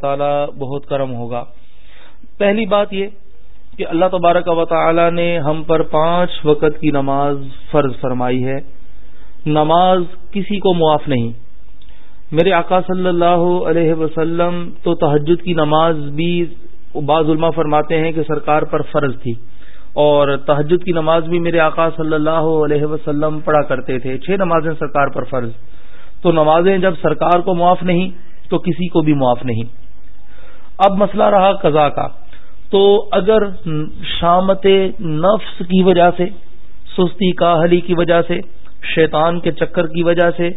تعالی بہت کرم ہوگا۔ پہلی بات یہ کہ اللہ تبارک و تعالی نے ہم پر پانچ وقت کی نماز فرض فرمائی ہے۔ نماز کسی کو معاف نہیں۔ میرے آقا صلی اللہ علیہ وسلم تو تحجد کی نماز بھی بعض علماء فرماتے ہیں کہ سرکار پر فرض تھی۔ اور تحجد کی نماز بھی میرے آقا صلی اللہ علیہ وسلم پڑھا کرتے تھے۔ چھ نمازیں سرکار پر فرض۔ تو نمازیں جب سرکار کو معاف نہیں تو کسی کو بھی معاف نہیں۔ اب مسئلہ رہا قضا کا۔ تو اگر شامت نفس کی وجہ سے، سستی کاہلی کی وجہ سے، شیطان کے چکر کی وجہ سے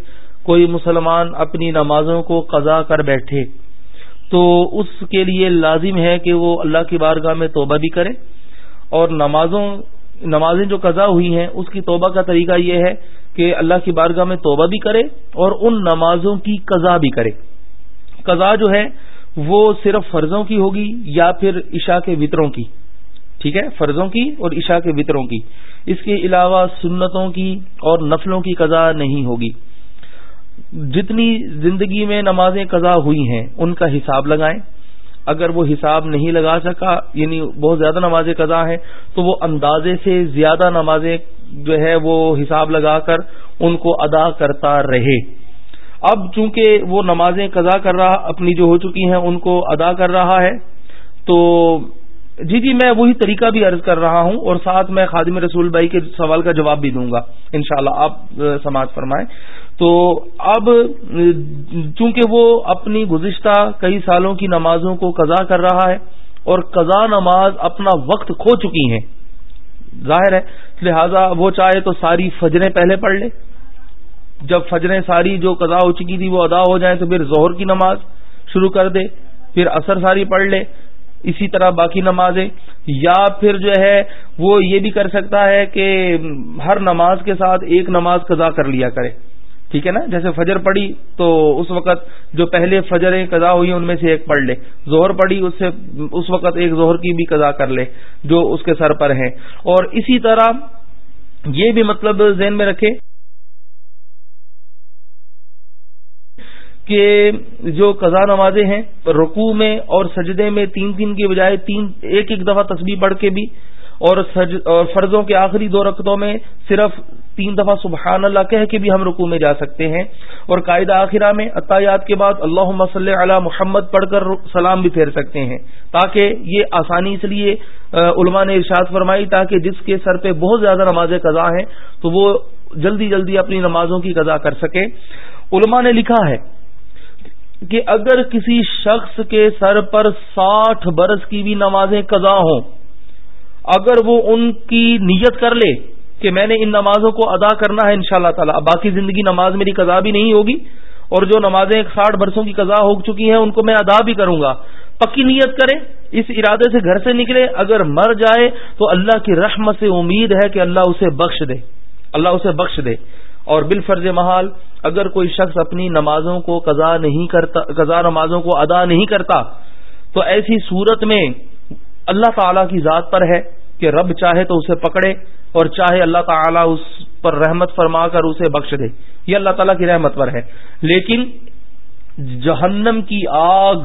کوئی مسلمان اپنی نمازوں کو قضا کر بیٹھے، تو اس کے لیے لازم ہے کہ وہ اللہ کی بارگاہ میں توبہ بھی کرے۔ اور نمازوں، نمازیں جو قضا ہوئی ہیں، اس کی توبہ کا طریقہ یہ ہے کہ اللہ کی بارگاہ میں توبہ بھی کرے اور ان نمازوں کی قضا بھی کرے۔ قضا جو ہے وہ صرف فرضوں کی ہوگی یا پھر عشاء کے وطروں کی؟ ٹھیک ہے، فرضوں کی اور عشاء کے وطروں کی۔ اس کے علاوہ سنتوں کی اور نفلوں کی قضا نہیں ہوگی۔ جتنی زندگی میں نمازیں قضا ہوئی ہیں، ان کا حساب لگائیں۔ اگر وہ حساب نہیں لگا سکا یعنی بہت زیادہ نمازیں قضا ہیں، تو وہ اندازے سے زیادہ نمازیں جو ہے، وہ حساب لگا کر ان کو ادا کرتا رہے۔ اب چونکہ وہ نمازیں قضا کر رہا، اپنی جو ہو چکی ہیں، ان کو ادا کر رہا ہے، تو جی جی میں وہی طریقہ بھی عرض کر رہا ہوں اور ساتھ میں خادم رسول بھائی کے سوال کا جواب بھی دوں گا، انشاءاللہ۔ شاء آپ سماج فرمائیں۔ تو اب، چونکہ وہ اپنی گزشتہ کئی سالوں کی نمازوں کو قضا کر رہا ہے اور قضا نماز اپنا وقت کھو چکی ہیں، ظاہر ہے، لہذا وہ چاہے تو ساری فجریں پہلے پڑھ لے۔ جب فجریں ساری جو قضا ہو چکی تھی وہ ادا ہو جائیں تو پھر ظہر کی نماز شروع کر دے، پھر اثر ساری پڑھ لے، اسی طرح باقی نمازیں۔ یا پھر جو ہے وہ یہ بھی کر سکتا ہے کہ ہر نماز کے ساتھ ایک نماز قضا کر لیا کرے۔ ٹھیک ہے نا؟ جیسے فجر پڑی تو اس وقت جو پہلے فجریں قضا ہوئی ان میں سے ایک پڑھ لے۔ زہر پڑی اس سے اس وقت ایک زہر کی بھی قضا کر لے، جو اس کے سر پر ہے اور اسی طرح یہ بھی مطلب ذہن میں رکھے کہ جو قضا نمازیں ہیں، رکوع میں اور سجدے میں تین تین کے بجائے تین، ایک ایک دفعہ تصویر پڑھ کے بھی اور فرضوں کے آخری دو رقطوں میں صرف تین دفعہ سبحان اللہ کہہ کے بھی ہم رکوع میں جا سکتے ہیں۔ اور قاعدہ آخرہ میں عطایات کے بعد اللہ مسل علی محمد پڑھ کر سلام بھی پھیر سکتے ہیں۔ تاکہ یہ آسانی اس لیے علماء نے ارشاد فرمائی، تاکہ جس کے سر پہ بہت زیادہ نمازیں قضا ہیں، تو وہ جلدی جلدی اپنی نمازوں کی قضا کر سکے۔ علماء نے لکھا ہے کہ اگر کسی شخص کے سر پر ساٹھ برس کی بھی نمازیں قضا ہوں، اگر وہ ان کی نیت کر لے کہ میں نے ان نمازوں کو ادا کرنا ہے ان شاء اللہ تعالیٰ باقی زندگی نماز میری قضا بھی نہیں ہوگی اور جو نمازیں ساٹھ برسوں کی قضا ہو چکی ہیں، ان کو میں ادا بھی کروں گا۔ پکی نیت کرے اس ارادے سے گھر سے نکلے، اگر مر جائے تو اللہ کی رحمت سے امید ہے کہ اللہ اسے بخش دے۔ اللہ اسے بخش دے۔ اور بال فرض محال اگر کوئی شخص اپنی نمازوں کو قضا نہیں کرتا، قضا نمازوں کو ادا نہیں کرتا، تو ایسی صورت میں اللہ تعالی کی ذات پر ہے کہ رب چاہے تو اسے پکڑے اور چاہے اللہ تعالی اس پر رحمت فرما کر اسے بخش دے۔ یہ اللہ تعالیٰ کی رحمت پر ہے۔ لیکن جہنم کی آگ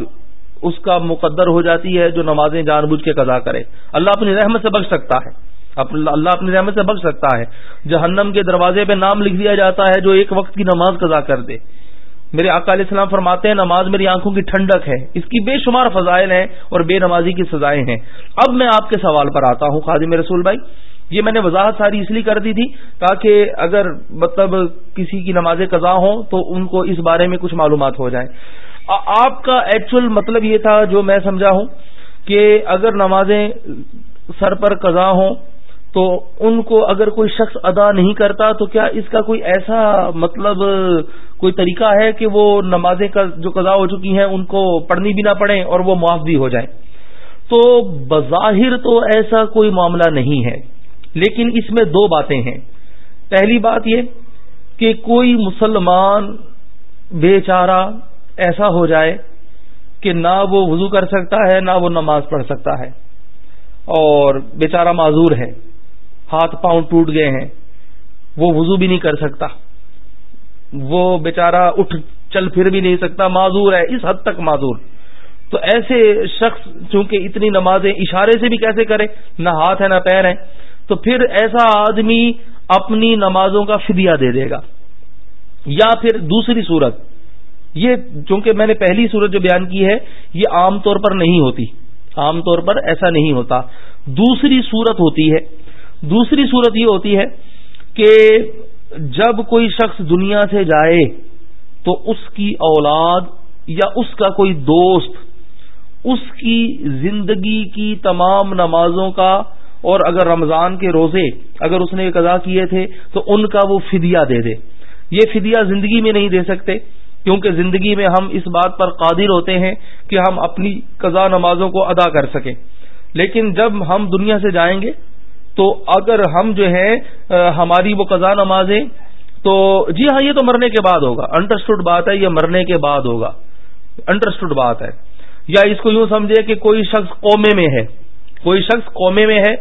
اس کا مقدر ہو جاتی ہے جو نمازیں جان بوجھ کے قضا کرے۔ اللہ اپنی رحمت سے بخش سکتا ہے۔ اللہ اپنی رحمت سے بچ سکتا ہے۔ جہنم کے دروازے پہ نام لکھ دیا جاتا ہے جو ایک وقت کی نماز قضا کر دے۔ میرے آقا علیہ السلام فرماتے ہیں، نماز میری آنکھوں کی ٹھنڈک ہے۔ اس کی بے شمار فضائل ہیں اور بے نمازی کی سزائیں ہیں۔ اب میں آپ کے سوال پر آتا ہوں، خادم رسول بھائی۔ یہ میں نے وضاحت ساری اس لیے کر دی تھی تاکہ اگر مطلب کسی کی نماز قضا ہوں تو ان کو اس بارے میں کچھ معلومات ہو جائیں۔ آپ کا ایکچوئل مطلب یہ تھا جو میں سمجھا ہوں کہ اگر نمازیں سر پر قضا ہوں تو ان کو اگر کوئی شخص ادا نہیں کرتا تو کیا اس کا کوئی ایسا مطلب کوئی طریقہ ہے کہ وہ نمازیں جو قضا ہو چکی ہیں، ان کو پڑھنی بھی نہ پڑیں اور وہ معاف بھی ہو جائیں؟ تو بظاہر تو ایسا کوئی معاملہ نہیں ہے۔ لیکن اس میں دو باتیں ہیں۔ پہلی بات یہ کہ کوئی مسلمان بے چارہ ایسا ہو جائے کہ نہ وہ وضو کر سکتا ہے، نہ وہ نماز پڑھ سکتا ہے۔ اور بیچارہ معذور ہے۔ ہاتھ پاؤں ٹوٹ گئے ہیں، وہ وضو بھی نہیں کر سکتا۔ وہ بیچارہ اٹھ چل پھر بھی نہیں سکتا، معذور ہے، اس حد تک معذور۔ تو ایسے شخص چونکہ اتنی نمازیں اشارے سے بھی کیسے کرے؟ نہ ہاتھ ہے، نہ پیر ہے تو پھر ایسا آدمی اپنی نمازوں کا فدیہ دے دے گا۔ یا پھر دوسری صورت۔ یہ چونکہ میں نے پہلی صورت جو بیان کی ہے، یہ عام طور پر نہیں ہوتی۔ عام طور پر ایسا نہیں ہوتا۔ دوسری صورت ہوتی ہے۔ دوسری صورت یہ ہوتی ہے کہ جب کوئی شخص دنیا سے جائے تو اس کی اولاد یا اس کا کوئی دوست اس کی زندگی کی تمام نمازوں کا اور اگر رمضان کے روزے اگر اس نے قضا کیے تھے تو ان کا وہ فدیہ دے دے۔ یہ فدیہ زندگی میں نہیں دے سکتے کیونکہ زندگی میں ہم اس بات پر قادر ہوتے ہیں کہ ہم اپنی قضا نمازوں کو ادا کر سکیں۔ لیکن جب ہم دنیا سے جائیں گے تو اگر ہم جو ہے ہماری وہ قضا نمازیں، تو جی ہاں یہ تو مرنے کے بعد ہوگا۔ انڈرسٹوڈ بات ہے، یہ مرنے کے بعد ہوگا۔ انڈرسٹوڈ بات ہے۔ یا اس کو یوں سمجھے کہ کوئی شخص قومے میں ہے۔ کوئی شخص قومے میں ہے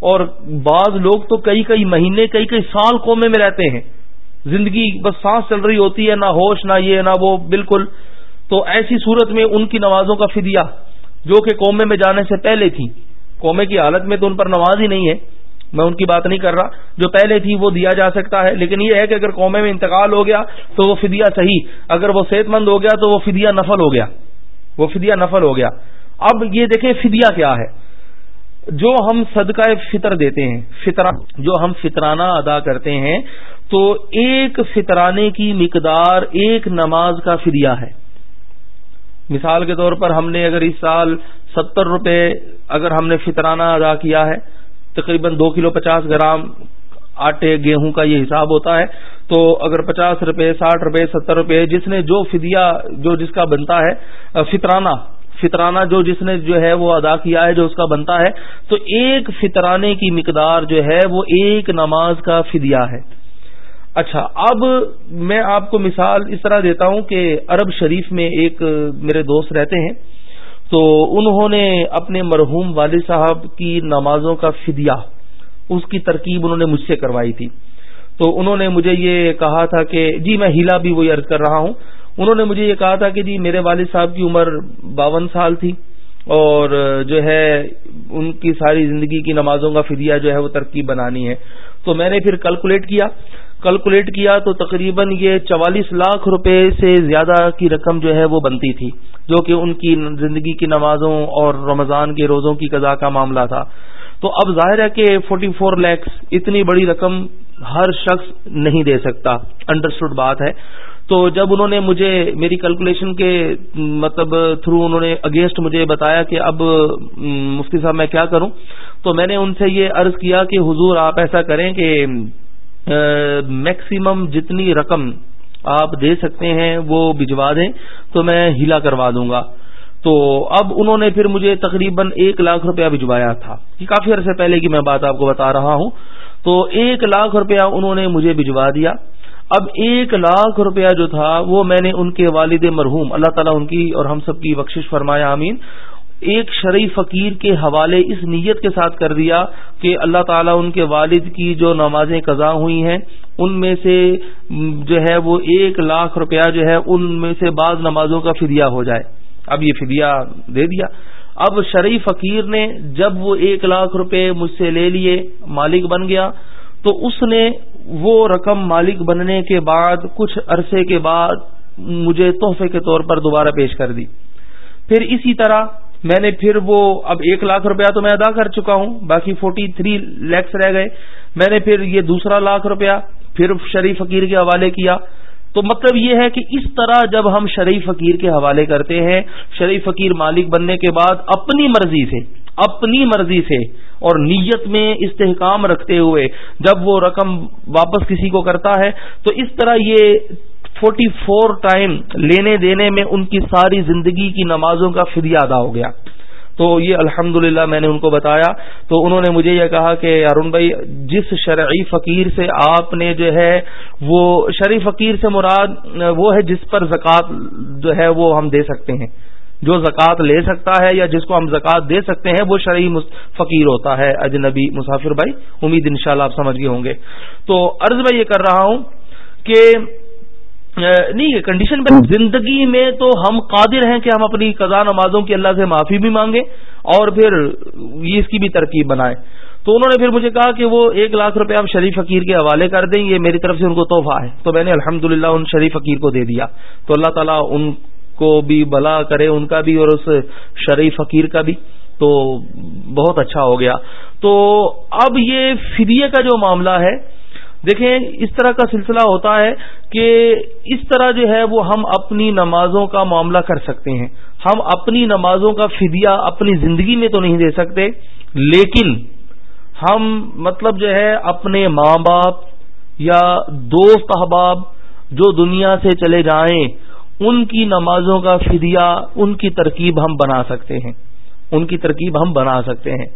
اور بعض لوگ تو کئی کئی مہینے، کئی کئی سال قومے میں رہتے ہیں۔ زندگی بس سانس چل رہی ہوتی ہے، نہ ہوش، نہ یہ، نہ وہ، بالکل۔ تو ایسی صورت میں ان کی نمازوں کا فدیہ، جو کہ قومے میں جانے سے پہلے تھی، قومے کی حالت میں تو ان پر نماز ہی نہیں ہے۔ میں ان کی بات نہیں کر رہا۔ جو پہلے تھی وہ دیا جا سکتا ہے، لیکن یہ ہے کہ اگر قومے میں انتقال ہو گیا تو وہ فدیہ صحیح۔ اگر وہ صحت مند ہو گیا تو وہ فدیہ نفل ہو گیا۔ وہ فدیہ نفل ہو گیا۔ اب یہ دیکھیں فدیہ کیا ہے۔ جو ہم صدقہ فطر دیتے ہیں، فطرہ، جو ہم فطرانہ ادا کرتے ہیں، تو ایک فطرانے کی مقدار ایک نماز کا فدیہ ہے۔ مثال کے طور پر ہم نے اگر اس سال ستر روپے اگر ہم نے فطرانہ ادا کیا ہے تقریباً دو کلو پچاس گرام آٹے گیہوں کا یہ حساب ہوتا ہے۔ تو اگر پچاس روپے، ساٹھ روپے، ستر روپے، جس نے جو فدیہ، جو جس کا بنتا ہے، فطرانہ فطرانہ جو جس نے جو ہے وہ ادا کیا ہے، جو اس کا بنتا ہے، تو ایک فطرانے کی مقدار جو ہے وہ ایک نماز کا فدیہ ہے۔ اچھا اب میں آپ کو مثال اس طرح دیتا ہوں کہ عرب شریف میں ایک میرے دوست رہتے ہیں۔ تو انہوں نے اپنے مرحوم والد صاحب کی نمازوں کا فدیہ، اس کی ترکیب انہوں نے مجھ سے کروائی تھی۔ تو انہوں نے مجھے یہ کہا تھا کہ جی میں ہیلا بھی وہی عرض کر رہا ہوں۔ انہوں نے مجھے یہ کہا تھا کہ جی میرے والد صاحب کی عمر باون سال تھی اور جو ہے ان کی ساری زندگی کی نمازوں کا فدیہ جو ہے وہ ترکیب بنانی ہے۔ تو میں نے پھر کیلکولیٹ کیا۔ کیلکولیٹ کیا تو تقریباً یہ چوالیس لاکھ روپے سے زیادہ کی رقم جو ہے وہ بنتی تھی، جو کہ ان کی زندگی کی نمازوں اور رمضان کے روزوں کی قضا کا معاملہ تھا۔ تو اب ظاہر ہے کہ فورٹی فور لیکس اتنی بڑی رقم ہر شخص نہیں دے سکتا۔ انڈرسٹوڈ بات ہے۔ تو جب انہوں نے مجھے میری کیلکولیشن کے مطلب تھرو انہوں نے اگینسٹ مجھے بتایا کہ اب مفتی صاحب میں کیا کروں، تو میں نے ان سے یہ عرض کیا کہ حضور آپ ایسا کریں کہ میکسیمم جتنی رقم آپ دے سکتے ہیں وہ بھجوا دیں تو میں ہلا کروا دوں گا۔ تو اب انہوں نے پھر مجھے تقریباً ایک لاکھ روپیہ بھجوایا تھا۔ یہ کافی عرصے پہلے کی میں بات آپ کو بتا رہا ہوں۔ تو ایک لاکھ روپیہ انہوں نے مجھے بھجوا دیا۔ اب ایک لاکھ روپیہ جو تھا وہ میں نے ان کے والد مرحوم، اللہ تعالیٰ ان کی اور ہم سب کی بخشش فرمایا امین ایک شرعی فقیر کے حوالے اس نیت کے ساتھ کر دیا کہ اللہ تعالیٰ ان کے والد کی جو نمازیں قضا ہوئی ہیں، ان میں سے جو ہے وہ ایک لاکھ روپیہ جو ہے ان میں سے بعض نمازوں کا فدیہ ہو جائے۔ اب یہ فدیہ دے دیا۔ اب شرعی فقیر نے جب وہ ایک لاکھ روپے مجھ سے لے لیے، مالک بن گیا، تو اس نے وہ رقم مالک بننے کے بعد، کچھ عرصے کے بعد مجھے تحفے کے طور پر دوبارہ پیش کر دی۔ پھر اسی طرح میں نے پھر وہ اب ایک لاکھ روپیہ تو میں ادا کر چکا ہوں، باقی فورٹی تھری لیکس رہ گئے۔ میں نے پھر یہ دوسرا لاکھ روپیہ پھر شریف فقیر کے حوالے کیا۔ تو مطلب یہ ہے کہ اس طرح جب ہم شریف فقیر کے حوالے کرتے ہیں شریف فقیر مالک بننے کے بعد اپنی مرضی سے، اپنی مرضی سے اور نیت میں استحکام رکھتے ہوئے جب وہ رقم واپس کسی کو کرتا ہے، تو اس طرح یہ فورٹی فور ٹائم لینے دینے میں ان کی ساری زندگی کی نمازوں کا فدیہ ادا ہو گیا۔ تو یہ الحمد میں نے ان کو بتایا۔ تو انہوں نے مجھے یہ کہا کہ ارون بھائی، جس شرعی فقیر سے آپ نے جو ہے، وہ شرعی فقیر سے مراد وہ ہے جس پر زکوٰۃ جو ہے وہ ہم دے سکتے ہیں۔ جو زکوٰۃ لے سکتا ہے یا جس کو ہم زکوٰۃ دے سکتے ہیں، وہ شرعی فقیر ہوتا ہے۔ اجنبی مسافر بھائی، امید انشاءاللہ آپ سمجھ گئے ہوں گے۔ تو عرض میں یہ کر رہا ہوں کہ نہیں کنڈیشن پہ زندگی میں تو ہم قادر ہیں کہ ہم اپنی قضا نمازوں کی اللہ سے معافی بھی مانگیں اور پھر اس کی بھی ترکیب بنائیں۔ تو انہوں نے پھر مجھے کہا کہ وہ ایک لاکھ روپے آپ شریف فقیر کے حوالے کر دیں یہ میری طرف سے ان کو تحفہ ہے۔ تو میں نے الحمد ان شریف فقیر کو دے دیا۔ تو اللہ تعالیٰ ان کو بھی بلا کرے ان کا بھی اور اس شریف فقیر کا بھی۔ تو بہت اچھا ہو گیا۔ تو اب یہ فدیے کا جو معاملہ ہے دیکھیں، اس طرح کا سلسلہ ہوتا ہے کہ اس طرح جو ہے وہ ہم اپنی نمازوں کا معاملہ کر سکتے ہیں۔ ہم اپنی نمازوں کا فدیہ اپنی زندگی میں تو نہیں دے سکتے، لیکن ہم مطلب جو ہے اپنے ماں باپ یا دوست احباب جو دنیا سے چلے جائیں، ان کی نمازوں کا فدیہ، ان کی ترکیب ہم بنا سکتے ہیں۔ ان کی ترکیب ہم بنا سکتے ہیں۔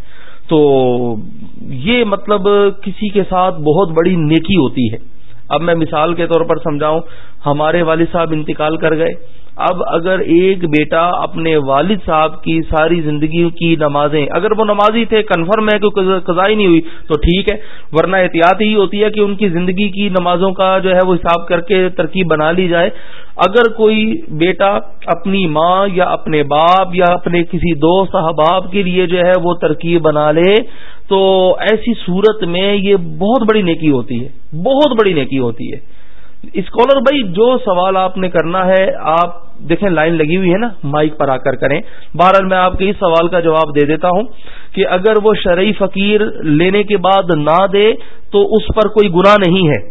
تو یہ مطلب کسی کے ساتھ بہت بڑی نیکی ہوتی ہے۔ اب میں مثال کے طور پر سمجھاؤں، ہمارے والد صاحب انتقال کر گئے۔ اب اگر ایک بیٹا اپنے والد صاحب کی ساری زندگی کی نمازیں، اگر وہ نمازی تھے کنفرم ہے کہ قضائی نہیں ہوئی، تو ٹھیک ہے، ورنہ احتیاط ہی ہوتی ہے کہ ان کی زندگی کی نمازوں کا جو ہے وہ حساب کر کے ترکیب بنا لی جائے۔ اگر کوئی بیٹا اپنی ماں یا اپنے باپ یا اپنے کسی دوست احباب کے لیے جو ہے وہ ترکیب بنا لے، تو ایسی صورت میں یہ بہت بڑی نیکی ہوتی ہے، بہت بڑی نیکی ہوتی ہے۔ اسکالر بھائی، جو سوال آپ نے کرنا ہے، آپ دیکھیں لائن لگی ہوئی ہے نا، مائک پر آ کر کریں۔ بہرحال میں آپ کے اس سوال کا جواب دے دیتا ہوں کہ اگر وہ شرعی فقیر لینے کے بعد نہ دے، تو اس پر کوئی گناہ نہیں ہے۔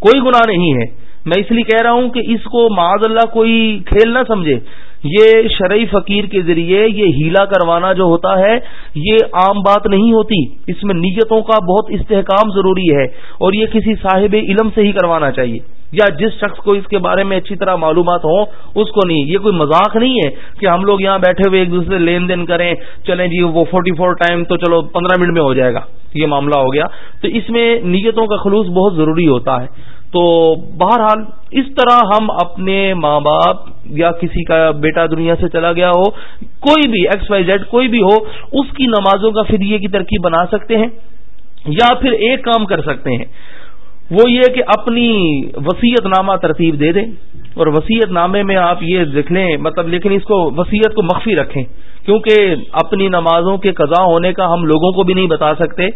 کوئی گناہ نہیں ہے۔ میں اس لیے کہہ رہا ہوں کہ اس کو معاذ اللہ کوئی کھیل نہ سمجھے۔ یہ شرعی فقیر کے ذریعے یہ ہیلا کروانا جو ہوتا ہے، یہ عام بات نہیں ہوتی۔ اس میں نیتوں کا بہت استحکام ضروری ہے اور یہ کسی صاحب علم سے ہی کروانا چاہیے۔ یا جس شخص کو اس کے بارے میں اچھی طرح معلومات ہوں، اس کو نہیں۔ یہ کوئی مذاق نہیں ہے کہ ہم لوگ یہاں بیٹھے ہوئے ایک دوسرے لین دین کریں، چلیں جی وہ فورٹی فور ٹائم تو چلو پندرہ منٹ میں ہو جائے گا۔ یہ معاملہ ہو گیا۔ تو اس میں نیتوں کا خلوص بہت ضروری ہوتا ہے۔ تو بہرحال اس طرح ہم اپنے ماں باپ یا کسی کا بیٹا دنیا سے چلا گیا ہو، کوئی بھی ایکس وائی زیڈ کوئی بھی ہو، اس کی نمازوں کا فدیے کی ترکیب بنا سکتے ہیں یا پھر ایک کام کر سکتے ہیں۔ وہ یہ کہ اپنی وسیعت نامہ ترتیب دے دیں اور وسیعت نامے میں آپ یہ لکھ لیں مطلب لیکن اس کو وسیعت کو مخفی رکھیں، کیونکہ اپنی نمازوں کے قضا ہونے کا ہم لوگوں کو بھی نہیں بتا سکتے۔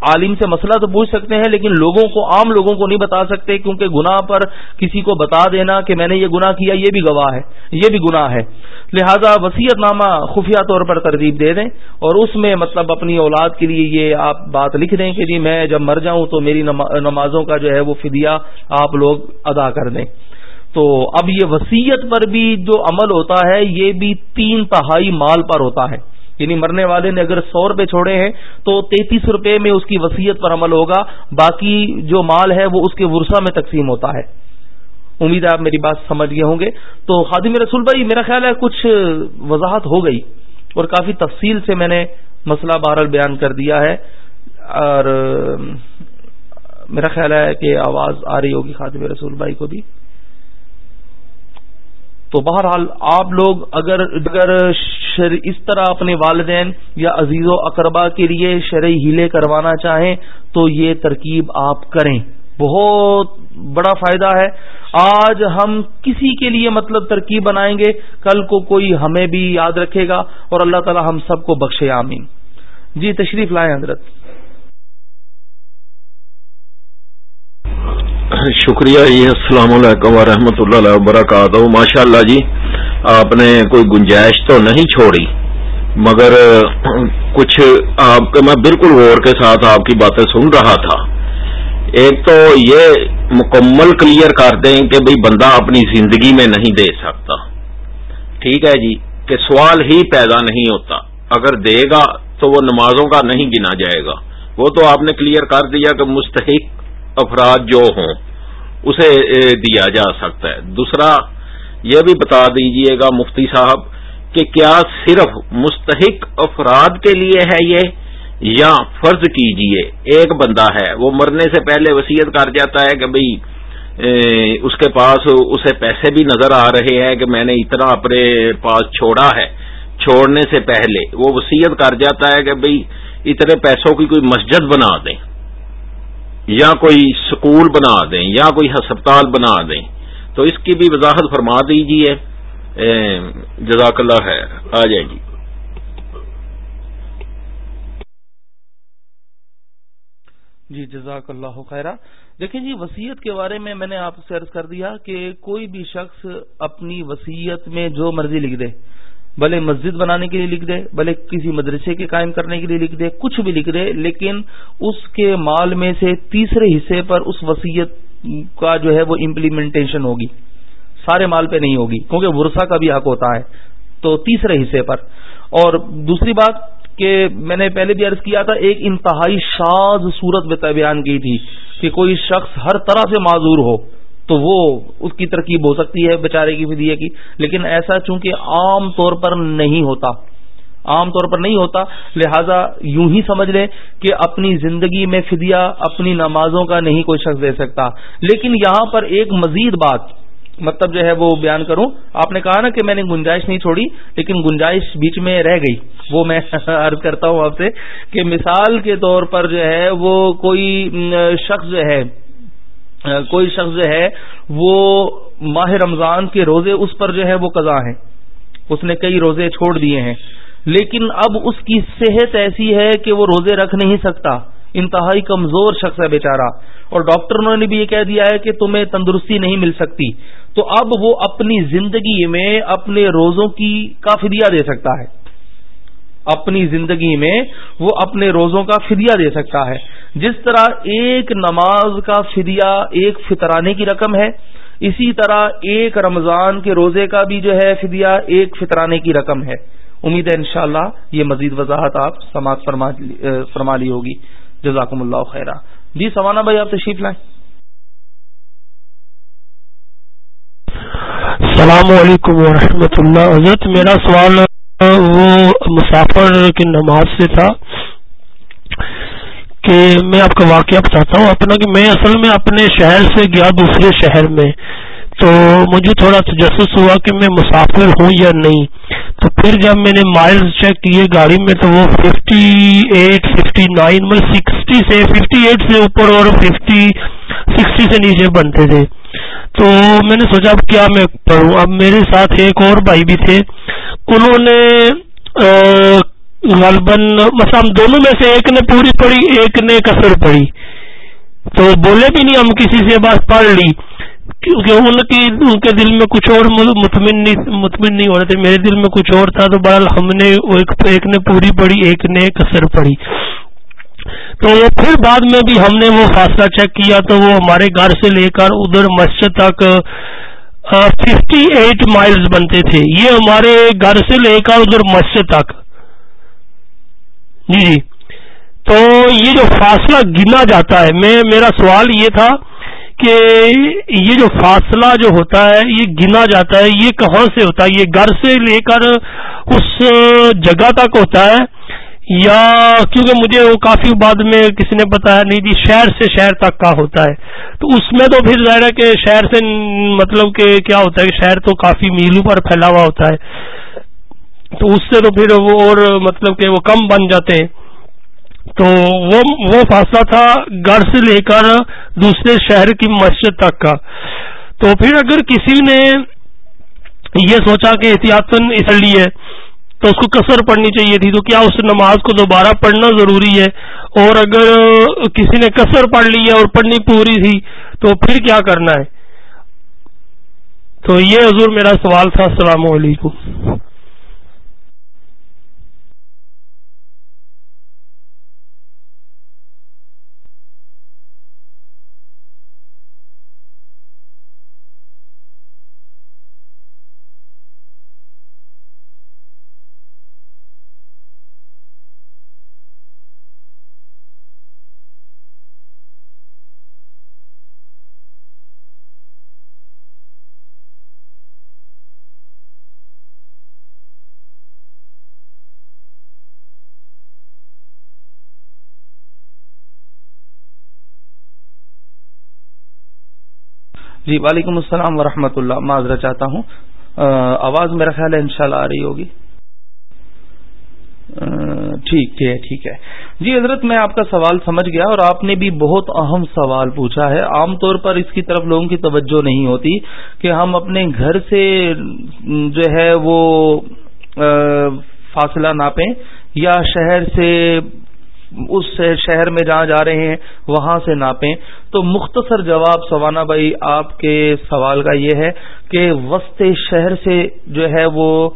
عالم سے مسئلہ تو پوچھ سکتے ہیں، لیکن لوگوں کو، عام لوگوں کو نہیں بتا سکتے، کیونکہ گناہ پر کسی کو بتا دینا کہ میں نے یہ گناہ کیا، یہ بھی گواہ ہے، یہ بھی گناہ ہے۔ لہذا وسیعت نامہ خفیہ طور پر ترتیب دے دیں اور اس میں مطلب اپنی اولاد کے لیے یہ آپ بات لکھ دیں کہ جی میں جب مر جاؤں تو میری نمازوں کا جو ہے وہ فدیہ آپ لوگ ادا کر دیں۔ تو اب یہ وسیعت پر بھی جو عمل ہوتا ہے، یہ بھی تین تہائی مال پر ہوتا ہے۔ یعنی مرنے والے نے اگر سو روپے چھوڑے ہیں تو تینتیس روپے میں اس کی وسیعت پر عمل ہوگا، باقی جو مال ہے وہ اس کے ورثہ میں تقسیم ہوتا ہے۔ امید ہے آپ میری بات سمجھ گئے ہوں گے۔ تو خادم رسول بھائی، میرا خیال ہے کچھ وضاحت ہو گئی اور کافی تفصیل سے میں نے مسئلہ بہرحال بیان کر دیا ہے۔ اور میرا خیال ہے کہ آواز آ رہی ہوگی خادم رسول بھائی کو بھی۔ تو بہرحال آپ لوگ اگر اگر اس طرح اپنے والدین یا عزیز و اقربا کے لیے شرعی ہیلے کروانا چاہیں تو یہ ترکیب آپ کریں۔ بہت بڑا فائدہ ہے۔ آج ہم کسی کے لیے مطلب ترکیب بنائیں گے۔ کل کو کوئی ہمیں بھی یاد رکھے گا اور اللہ تعالی ہم سب کو بخشے، آمین۔ جی تشریف لائیں حضرت۔ شکریہ جی السلام علیکم ورحمۃ اللہ وبرکاتہ۔ ماشاء اللہ جی آپ نے کوئی گنجائش تو نہیں چھوڑی، مگر کچھ آپ میں بالکل غور کے ساتھ آپ کی باتیں سن رہا تھا۔ ایک تو یہ مکمل کلیئر کر دیں کہ بھئی بندہ اپنی زندگی میں نہیں دے سکتا۔ ٹھیک ہے جی کہ سوال ہی پیدا نہیں ہوتا۔ اگر دے گا تو وہ نمازوں کا نہیں گنا جائے گا۔ وہ تو آپ نے کلیئر کر دیا کہ مستحق افراد جو ہوں، اسے دیا جا سکتا ہے۔ دوسرا، یہ بھی بتا دیجیے گا مفتی صاحب کہ کیا صرف مستحق افراد کے لیے ہے یہ، یا فرض کیجیے، ایک بندہ ہے، وہ مرنے سے پہلے وسیعت کر جاتا ہے کہ بھئی اس کے پاس اسے پیسے بھی نظر آ رہے ہیں کہ میں نے اتنا اپنے پاس چھوڑا ہے۔ چھوڑنے سے پہلے وہ وسیعت کر جاتا ہے کہ بھئی، اتنے پیسوں کی کوئی مسجد بنا دیں۔ یا کوئی سکول بنا دیں، یا کوئی ہسپتال بنا دیں۔ تو اس کی بھی وضاحت فرما دیجیے جزاک اللہ ہے آ جائیں جی۔ جی جزاک اللہ خیرہ۔ دیکھیں جی وسیعت کے بارے میں میں نے آپ سے عرض کر دیا کہ کوئی بھی شخص اپنی وسیعت میں جو مرضی لکھ دے۔ بھلے مسجد بنانے کے لیے لکھ دے، بھلے کسی مدرسے کے قائم کرنے کے لیے لکھ دے، کچھ بھی لکھ دے، لیکن اس کے مال میں سے تیسرے حصے پر اس وسیعت کا جو ہے وہ امپلیمنٹیشن ہوگی۔ سارے مال پہ نہیں ہوگی، کیونکہ ورثہ کا بھی حق ہوتا ہے۔ تو تیسرے حصے پر۔ اور دوسری بات کہ میں نے پہلے بھی عرض کیا تھا، ایک انتہائی شاز صورت بیان کی تھی کہ کوئی شخص ہر طرح سے معذور ہو۔ تو وہ اس کی ترکیب ہو سکتی ہے، بیچارے کی فدیے کی۔ لیکن ایسا چونکہ عام طور پر نہیں ہوتا، عام طور پر نہیں ہوتا، لہذا یوں ہی سمجھ لیں کہ اپنی زندگی میں فدیہ اپنی نمازوں کا نہیں کوئی شخص دے سکتا۔ لیکن یہاں پر ایک مزید بات مطلب جو ہے وہ بیان کروں۔ آپ نے کہا نا کہ میں نے گنجائش نہیں چھوڑی، لیکن گنجائش بیچ میں رہ گئی۔ وہ میں عرض کرتا ہوں آپ سے کہ مثال کے طور پر جو ہے وہ کوئی شخص جو ہے کوئی شخص جو ہے، وہ ماہ رمضان کے روزے اس پر جو ہے وہ قضا ہیں۔ اس نے کئی روزے چھوڑ دیے ہیں۔ لیکن اب اس کی صحت ایسی ہے کہ وہ روزے رکھ نہیں سکتا۔ انتہائی کمزور شخص ہے بیچارہ۔ اور ڈاکٹروں نے بھی یہ کہہ دیا ہے کہ تمہیں تندرستی نہیں مل سکتی۔ تو اب وہ اپنی زندگی میں اپنے روزوں کی کا فدیہ دے سکتا ہے۔ اپنی زندگی میں وہ اپنے روزوں کا فدیہ دے سکتا ہے۔ جس طرح ایک نماز کا فدیہ ایک فطرانے کی رقم ہے، اسی طرح ایک رمضان کے روزے کا بھی جو ہے فدیہ ایک فطرانے کی رقم ہے۔ امید ہے انشاءاللہ یہ مزید وضاحت آپ سماعت فرما لی ہوگی۔ جزاکم اللہ خیرہ جی سوانا بھائی، آپ تشریف لائیں۔ السلام علیکم ورحمۃ اللہ۔ حضرت، میرا سوال وہ مسافر کی نماز سے تھا کہ میں آپ کا واقعہ بتاتا ہوں اپنا کہ میں اصل میں اپنے شہر سے گیا دوسرے شہر میں۔ تو مجھے تھوڑا تجسس ہوا کہ میں مسافر ہوں یا نہیں۔ تو پھر جب میں نے مائلز چیک کیے گاڑی میں تو وہ fifty eight fifty nine sixty سے ففٹی ایٹ سے اوپر اور ففٹی سکسٹی سے نیچے بنتے تھے۔ تو میں نے سوچا اب کیا میں پڑھوں اب میرے ساتھ ایک اور بھائی بھی تھے۔ انہوں نے غالباً مثلا ہم دونوں میں سے ایک نے پوری پڑھی، ایک نے کثر پڑھی۔ تو بولے بھی نہیں ہم کسی سے بات پڑھ لی۔ کیونکہ ان کی، ان کے دل میں کچھ اور مطمئن نہیں مطمئن نہیں ہو رہے تھے۔ میرے دل میں کچھ اور تھا تو بہرحال ہم نے ایک نے پوری پڑھی، ایک نے کثر پڑھی۔ تو وہ پھر بعد میں بھی ہم نے وہ فاصلہ چیک کیا تو وہ ہمارے گھر سے لے کر ادھر مسجد تک ففٹی ایٹ مائلز بنتے تھے۔ یہ ہمارے گھر سے لے کر ادھر مسجد تک۔ جی جی۔ تو یہ جو فاصلہ گنا جاتا ہے، میں، میرا سوال یہ تھا کہ یہ جو فاصلہ جو ہوتا ہے، یہ گنا جاتا ہے، یہ کہاں سے ہوتا ہے؟ یہ گھر سے لے کر اس جگہ تک ہوتا ہے۔ یا کیونکہ مجھے وہ کافی بعد میں کسی نے بتایا نہیں جی شہر سے شہر تک کا ہوتا ہے۔ تو اس میں تو پھر ظاہر ہے کہ شہر سے مطلب کہ کیا ہوتا ہے کہ شہر تو کافی میلوں پر پھیلا ہوا ہوتا ہے۔ تو اس سے تو پھر وہ اور مطلب کہ وہ کم بن جاتے ہیں۔ تو وہ وہ فاصلہ تھا گھر سے لے کر دوسرے شہر کی مسجد تک کا۔ تو پھر اگر کسی نے یہ سوچا کہ احتیاطن اس لیے تو اس کو کثر پڑھنی چاہیے تھی۔ تو کیا اس نماز کو دوبارہ پڑھنا ضروری ہے؟ اور اگر کسی نے کثر پڑھ لی ہے اور پڑھنی پوری تھی، تو پھر کیا کرنا ہے؟ تو یہ حضور میرا سوال تھا، السلام علیکم۔ جی وعلیکم السلام ورحمۃ اللہ۔ معذرت چاہتا ہوں۔ آواز میرا خیال ہے انشاءاللہ آ رہی ہوگی۔ ٹھیک ہے ٹھیک ہے۔ جی حضرت، میں آپ کا سوال سمجھ گیا اور آپ نے بھی بہت اہم سوال پوچھا ہے۔ عام طور پر اس کی طرف لوگوں کی توجہ نہیں ہوتی کہ ہم اپنے گھر سے جو ہے وہ فاصلہ ناپیں یا شہر سے اس شہر میں جہاں جا رہے ہیں، وہاں سے ناپیں۔ تو مختصر جواب سوانا بھائی، آپ کے سوال کا یہ ہے کہ وسط شہر سے جو ہے وہ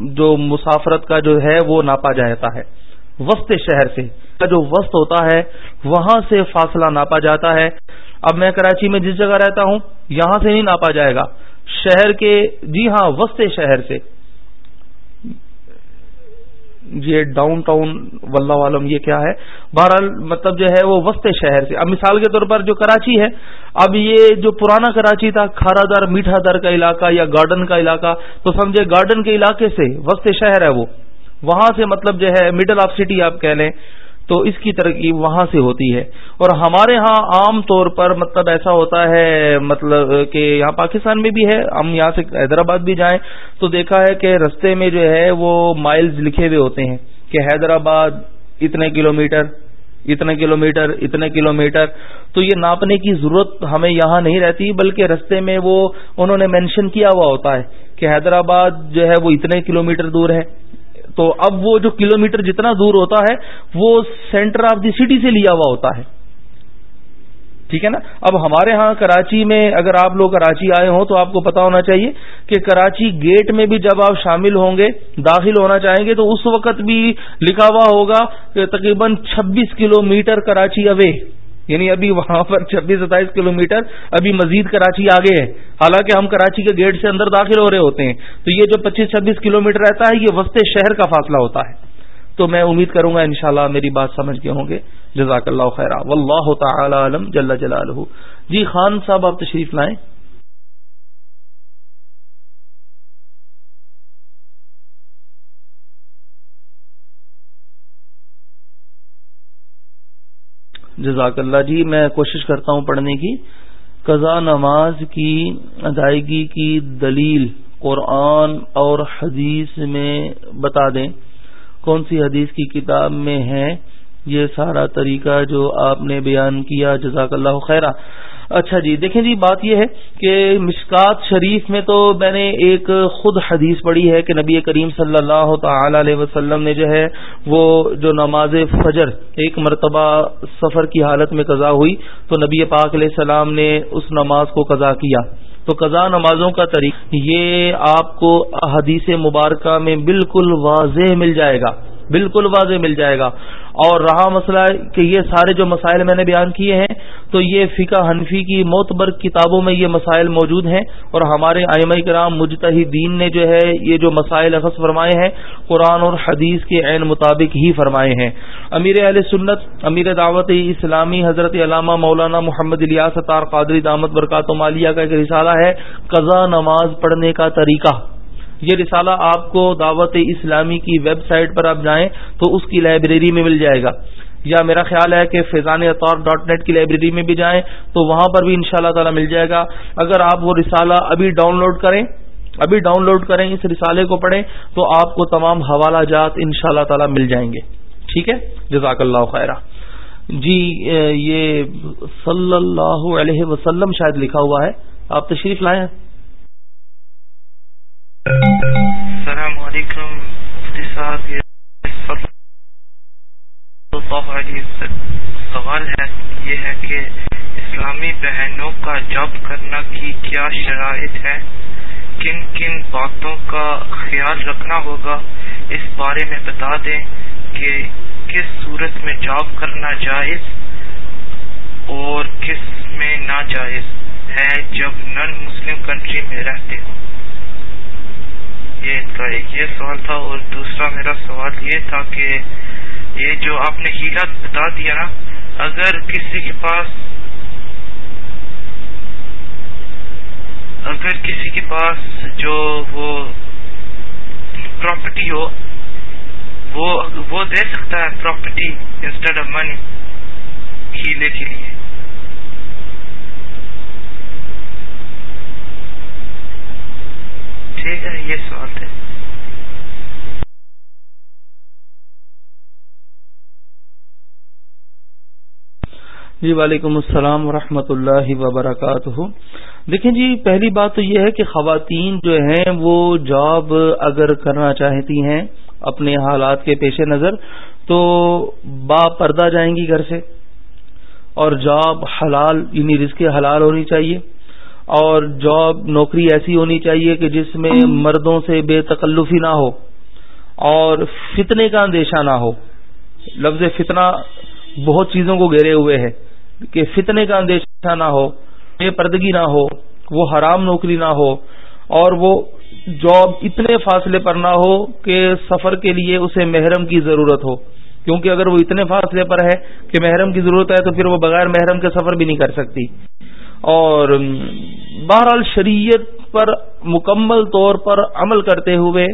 جو مسافرت کا جو ہے وہ ناپا جاتا ہے۔ وسط شہر سے۔ جو وسط ہوتا ہے، وہاں سے فاصلہ ناپا جاتا ہے۔ اب میں کراچی میں جس جگہ رہتا ہوں، یہاں سے نہیں ناپا جائے گا۔ شہر کے جی ہاں وسط شہر سے۔ یہ ڈاؤن ٹاؤن ولہ عالم یہ کیا ہے؟ بہرحال مطلب جو ہے وہ وسط شہر سے۔ اب مثال کے طور پر جو کراچی ہے، اب یہ جو پرانا کراچی تھا کھارا در میٹھا در کا علاقہ یا گارڈن کا علاقہ، تو سمجھے گارڈن کے علاقے سے وسط شہر ہے وہ۔ وہاں سے مطلب جو ہے مڈل آف سٹی آپ کہہ لیں۔ تو اس کی ترقی وہاں سے ہوتی ہے۔ اور ہمارے ہاں عام طور پر مطلب ایسا ہوتا ہے مطلب کہ یہاں پاکستان میں بھی ہے، ہم یہاں سے حیدرآباد بھی جائیں تو دیکھا ہے کہ رستے میں جو ہے وہ مائلز لکھے ہوئے ہوتے ہیں کہ حیدرآباد اتنے کلو میٹر اتنے کلو میٹر اتنے کلو میٹر تو یہ ناپنے کی ضرورت ہمیں یہاں نہیں رہتی، بلکہ رستے میں وہ انہوں نے مینشن کیا ہوا ہوتا ہے کہ حیدرآباد جو ہے وہ اتنے کلو میٹر دور ہے۔ تو اب وہ جو کلو میٹر جتنا دور ہوتا ہے، وہ سینٹر آف دی سٹی سے لیا ہوا ہوتا ہے۔ ٹھیک ہے نا؟ اب ہمارے ہاں کراچی میں اگر آپ لوگ کراچی آئے ہوں تو آپ کو پتا ہونا چاہیے کہ کراچی گیٹ میں بھی جب آپ شامل ہوں گے، داخل ہونا چاہیں گے، تو اس وقت بھی لکھا ہوا ہوگا کہ تقریباً چھبیس کلو میٹر کراچی اوے یعنی ابھی وہاں پر چھبیس ستائیس کلو میٹر ابھی مزید کراچی آگے ہے۔ حالانکہ ہم کراچی کے گیٹ سے اندر داخل ہو رہے ہوتے ہیں۔ تو یہ جو پچیس چھبیس کلو میٹر رہتا ہے، یہ وسط شہر کا فاصلہ ہوتا ہے۔ تو میں امید کروں گا انشاءاللہ میری بات سمجھ کے ہوں گے۔ جزاک اللہ خیر واللہ تعالی علم جل جلالہ۔ جی خان صاحب، آپ تشریف لائیں۔ جزاک اللہ جی میں کوشش کرتا ہوں پڑھنے کی۔ قضا نماز کی ادائیگی کی دلیل قرآن اور حدیث میں بتا دیں۔ کون سی حدیث کی کتاب میں ہے؟ یہ سارا طریقہ جو آپ نے بیان کیا، جزاک اللہ خیرہ۔ اچھا جی دیکھیں جی بات یہ ہے کہ مشکات شریف میں تو میں نے ایک خود حدیث پڑھی ہے کہ نبی کریم صلی اللہ تعالی علیہ وسلم نے جو ہے وہ جو نماز فجر، ایک مرتبہ سفر کی حالت میں قضا ہوئی تو نبی پاک علیہ السلام نے اس نماز کو قضا کیا۔ تو قضا نمازوں کا طریقہ، یہ آپ کو حدیث مبارکہ میں بالکل واضح مل جائے گا۔ بالکل واضح مل جائے گا۔ اور رہا مسئلہ کہ یہ سارے جو مسائل میں نے بیان کیے ہیں، تو یہ فقہ حنفی کی معتبر کتابوں میں یہ مسائل موجود ہیں۔ اور ہمارے آئمہ کرام مجتہدین نے جو ہے، یہ جو مسائل اخذ فرمائے ہیں، قرآن اور حدیث کے عین مطابق ہی فرمائے ہیں۔ امیر اہل سنت، امیر دعوت اسلامی حضرت علامہ مولانا محمد الیاس اطار قادری دامت برکات مالیہ کا ایک رسالہ ہے، قضا نماز پڑھنے کا طریقہ۔ یہ رسالہ آپ کو دعوت اسلامی کی ویب سائٹ پر آپ جائیں تو اس کی لائبریری میں مل جائے گا۔ یا میرا خیال ہے کہ فیضان اطور ڈاٹ نیٹ کی لائبریری میں بھی جائیں تو وہاں پر بھی ان شاء اللہ تعالی مل جائے گا۔ اگر آپ وہ رسالہ ابھی ڈاؤن لوڈ کریں، ابھی ڈاؤن لوڈ کریں اس رسالے کو پڑھیں تو آپ کو تمام حوالہ جات ان شاء اللہ تعالی مل جائیں گے۔ ٹھیک ہے؟ جزاک اللہ خیرہ۔ جی یہ صلی اللہ علیہ وسلم شاید لکھا ہوا ہے۔ آپ تشریف لائیں۔ السلام علیکم. سوال ہے، یہ ہے کہ اسلامی بہنوں کا جاب کرنا کی کیا شرائط ہے؟ کن کن باتوں کا خیال رکھنا ہوگا؟ اس بارے میں بتا دیں کہ کس صورت میں جاب کرنا جائز اور کس میں ناجائز ہے جب نن مسلم کنٹری میں رہتے ہوں۔ یہ ان کا ایک یہ سوال تھا اور دوسرا میرا سوال یہ تھا کہ یہ جو آپ نے ہیلا بتا دیا نا اگر کسی کے پاس اگر کسی کے پاس جو وہ پراپرٹی ہو، وہ وہ دے سکتا ہے پراپرٹی انسٹیڈ آف منی ہیلے کے لیے۔ ٹھیک ہے، یہ سوال تھے جی وعلیکم السلام ورحمۃ اللہ وبرکاتہ۔ دیکھیں جی پہلی بات تو یہ ہے کہ خواتین جو ہیں، وہ جاب اگر کرنا چاہتی ہیں اپنے حالات کے پیش نظر، تو با پردہ جائیں گی گھر سے۔ اور جاب حلال یعنی رزق حلال ہونی چاہیے۔ اور جاب نوکری ایسی ہونی چاہیے کہ جس میں مردوں سے بے تکلفی نہ ہو اور فتنے کا اندیشہ نہ ہو۔ لفظ فتنہ بہت چیزوں کو گھیرے ہوئے ہے کہ فتنے کا اندیشہ نہ ہو بے پردگی نہ ہو وہ حرام نوکری نہ ہو اور وہ جاب اتنے فاصلے پر نہ ہو کہ سفر کے لیے اسے محرم کی ضرورت ہو۔ کیونکہ اگر وہ اتنے فاصلے پر ہے کہ محرم کی ضرورت ہے تو پھر وہ بغیر محرم کے سفر بھی نہیں کر سکتی۔ اور بہرحال شریعت پر مکمل طور پر عمل کرتے ہوئے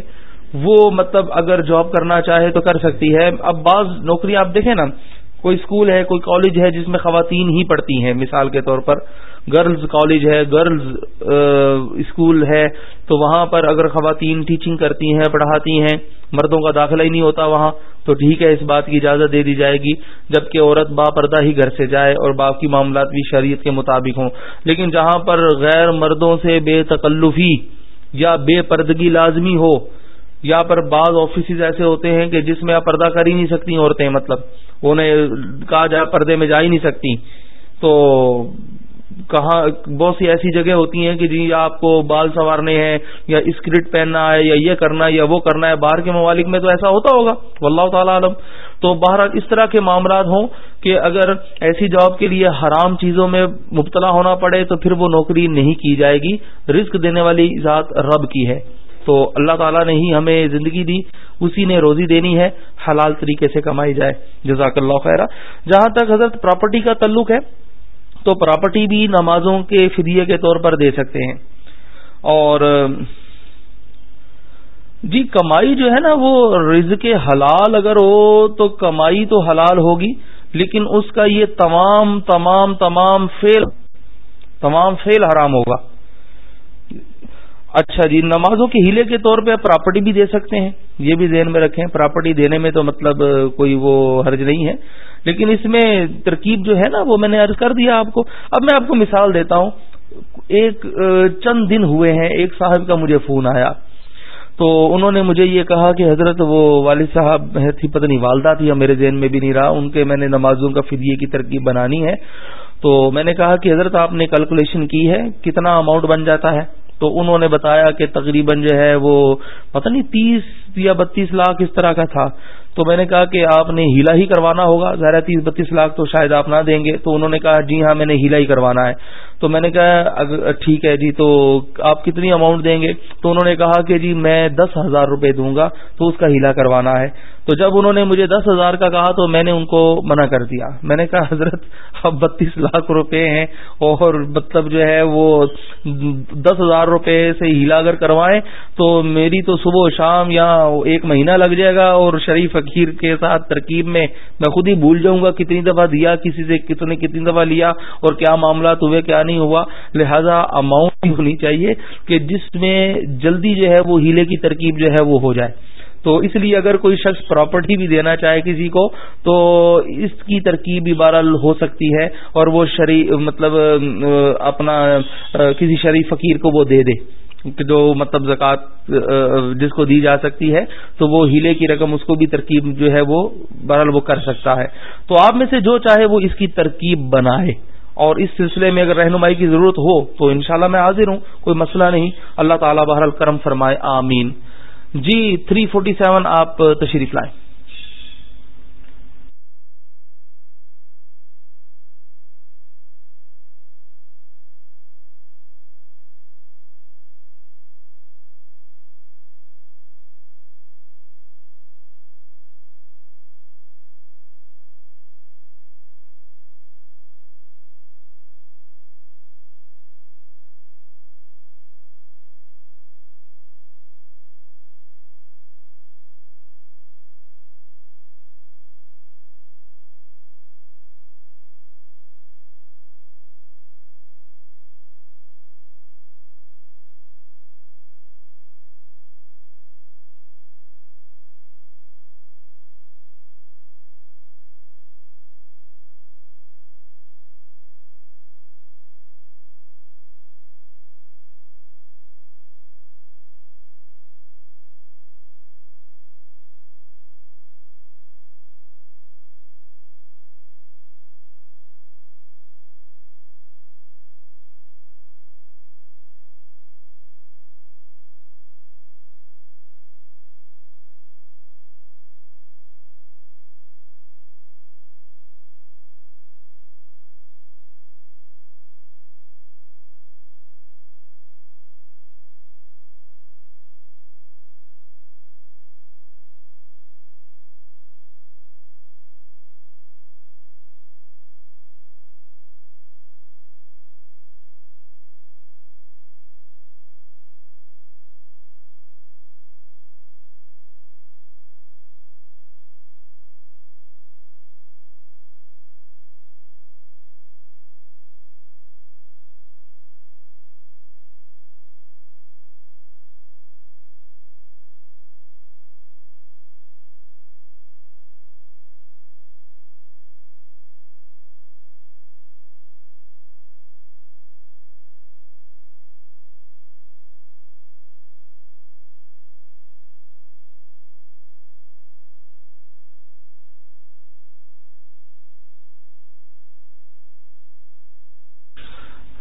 وہ مطلب اگر جاب کرنا چاہے تو کر سکتی ہے۔ اب بعض نوکری آپ دیکھیں نا، کوئی اسکول ہے، کوئی کالج ہے جس میں خواتین ہی پڑھتی ہیں، مثال کے طور پر۔ گرلز کالج ہے، گرلز اسکول ہے، تو وہاں پر اگر خواتین ٹیچنگ کرتی ہیں، پڑھاتی ہیں، مردوں کا داخلہ ہی نہیں ہوتا وہاں، تو ٹھیک ہے، اس بات کی اجازت دے دی جائے گی، جبکہ عورت با پردہ ہی گھر سے جائے اور باقی معاملات بھی شریعت کے مطابق ہوں۔ لیکن جہاں پر غیر مردوں سے بے تکلفی یا بے پردگی لازمی ہو، یا پر بعض آفیسز ایسے ہوتے ہیں کہ جس میں آپ پردہ کر ہی نہیں سکتی عورتیں مطلب انہیں کہا جائے پردے میں جا ہی نہیں سکتی، تو کہاں بہت سی ایسی جگہ ہوتی ہیں کہ جی آپ کو بال سنوارنے ہیں یا اسکرٹ پہننا ہے یا یہ کرنا ہے یا وہ کرنا ہے، باہر کے ممالک میں تو ایسا ہوتا ہوگا، واللہ تعالی عالم۔ تو باہر اس طرح کے معاملات ہوں کہ اگر ایسی جاب کے لیے حرام چیزوں میں مبتلا ہونا پڑے تو پھر وہ نوکری نہیں کی جائے گی، رزق دینے والی ذات رب کی ہے۔ تو اللہ تعالیٰ نے ہی ہمیں زندگی دی، اسی نے روزی دینی ہے، حلال طریقے سے کمائی جائے۔ جزاک اللہ خیرہ جہاں تک حضرت پراپرٹی کا تعلق ہے تو پراپرٹی بھی نمازوں کے فدیے کے طور پر دے سکتے ہیں۔ اور جی کمائی جو ہے نا، وہ رزق حلال اگر ہو تو کمائی تو حلال ہوگی، لیکن اس کا یہ تمام تمام تمام فیل تمام فیل حرام ہوگا۔ اچھا جی نمازوں کے ہیلے کے طور پہ پراپرٹی بھی دے سکتے ہیں۔ یہ بھی ذہن میں رکھیں پراپرٹی دینے میں تو مطلب کوئی وہ حرج نہیں ہے۔ لیکن اس میں ترکیب جو ہے نا، وہ میں نے عرض کر دیا آپ کو۔ اب میں آپ کو مثال دیتا ہوں۔ ایک چند دن ہوئے ہیں، ایک صاحب کا مجھے فون آیا۔ تو انہوں نے مجھے یہ کہا کہ حضرت، وہ والد صاحب تھی پتہ نہیں والدہ تھی یا میرے ذہن میں بھی نہیں رہا۔ ان کے میں نے نمازوں کا فدیے کی ترکیب بنانی ہے۔ تو میں نے کہا کہ حضرت، آپ نے کیلکولیشن کی ہے، کتنا اماؤنٹ بن جاتا ہے؟ تو انہوں نے بتایا کہ تقریباً جو ہے وہ، پتہ نہیں، تیس یا بتیس لاکھ اس طرح کا تھا۔ تو میں نے کہا کہ آپ نے ہیلا ہی کروانا ہوگا، ظاہر تیس بتیس لاکھ تو شاید آپ نہ دیں گے، تو انہوں نے کہا جی ہاں میں نے ہیلا ہی کروانا ہے۔ تو میں نے کہا ٹھیک ہے جی تو آپ کتنی اماؤنٹ دیں گے؟ تو انہوں نے کہا کہ جی میں دس ہزار روپے دوں گا، تو اس کا ہیلا کروانا ہے۔ تو جب انہوں نے مجھے دس ہزار کا کہا، تو میں نے ان کو منع کر دیا۔ میں نے کہا، حضرت اب بتیس لاکھ روپے ہیں اور مطلب جو ہے وہ دس ہزار روپے سے ہیلا اگر کروائیں، تو میری تو صبح و شام یا ایک مہینہ لگ جائے گا اور شریف فقیر کے ساتھ ترکیب میں میں خود ہی بھول جاؤں گا، کتنی دفعہ دیا، کسی سے کتنے کتنی دفعہ لیا اور کیا معاملات ہوئے، کیا نہیں۔ ہوا، لہذا اماؤنٹ ہونی چاہیے کہ جس میں جلدی جو ہے وہ ہیلے کی ترکیب جو ہے وہ ہو جائے۔ تو اس لیے اگر کوئی شخص پراپرٹی بھی دینا چاہے کسی کو، تو اس کی ترکیب بھی بہرحال ہو سکتی ہے اور وہ شری مطلب اپنا کسی شریف فقیر کو وہ دے دے۔ جو مطلب زکوٰۃ جس کو دی جا سکتی ہے، تو وہ ہیلے کی رقم اس کو بھی ترکیب جو ہے وہ بہرحال وہ کر سکتا ہے۔ تو آپ میں سے جو چاہے وہ اس کی ترکیب بنائے۔ اور اس سلسلے میں اگر رہنمائی کی ضرورت ہو تو انشاءاللہ میں حاضر ہوں، کوئی مسئلہ نہیں۔ اللہ تعالیٰ بہرحال کرم فرمائے، آمین۔ جی تھری فورٹی سیون آپ تشریف لائیں۔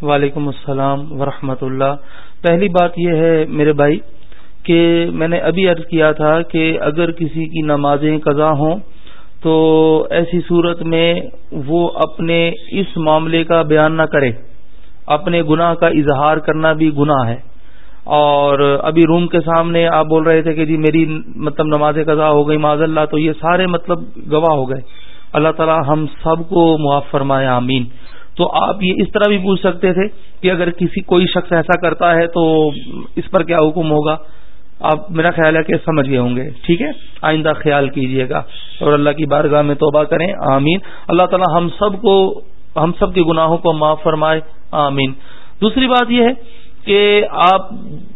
وعلیکم السلام ورحمۃ اللہ۔ پہلی بات یہ ہے میرے بھائی کہ میں نے ابھی عرض کیا تھا کہ اگر کسی کی نمازیں قضا ہوں تو ایسی صورت میں وہ اپنے اس معاملے کا بیان نہ کرے۔ اپنے گناہ کا اظہار کرنا بھی گناہ ہے۔ اور ابھی روم کے سامنے آپ بول رہے تھے کہ جی میری مطلب نماز قضا ہو گئی معذ اللہ، تو یہ سارے مطلب گواہ ہو گئے۔ اللہ تعالی ہم سب کو معاف فرمائے، آمین۔ تو آپ یہ اس طرح بھی پوچھ سکتے تھے کہ اگر کسی کوئی شخص ایسا کرتا ہے تو اس پر کیا حکم ہوگا؟ آپ میرا خیال ہے کہ سمجھ گئے ہوں گے، ٹھیک ہے؟ آئندہ خیال کیجیے گا اور اللہ کی بارگاہ میں توبہ کریں، آمین۔ اللہ تعالی ہم سب کو، ہم سب کے گناہوں کو معاف فرمائے، آمین۔ دوسری بات یہ ہے کہ آپ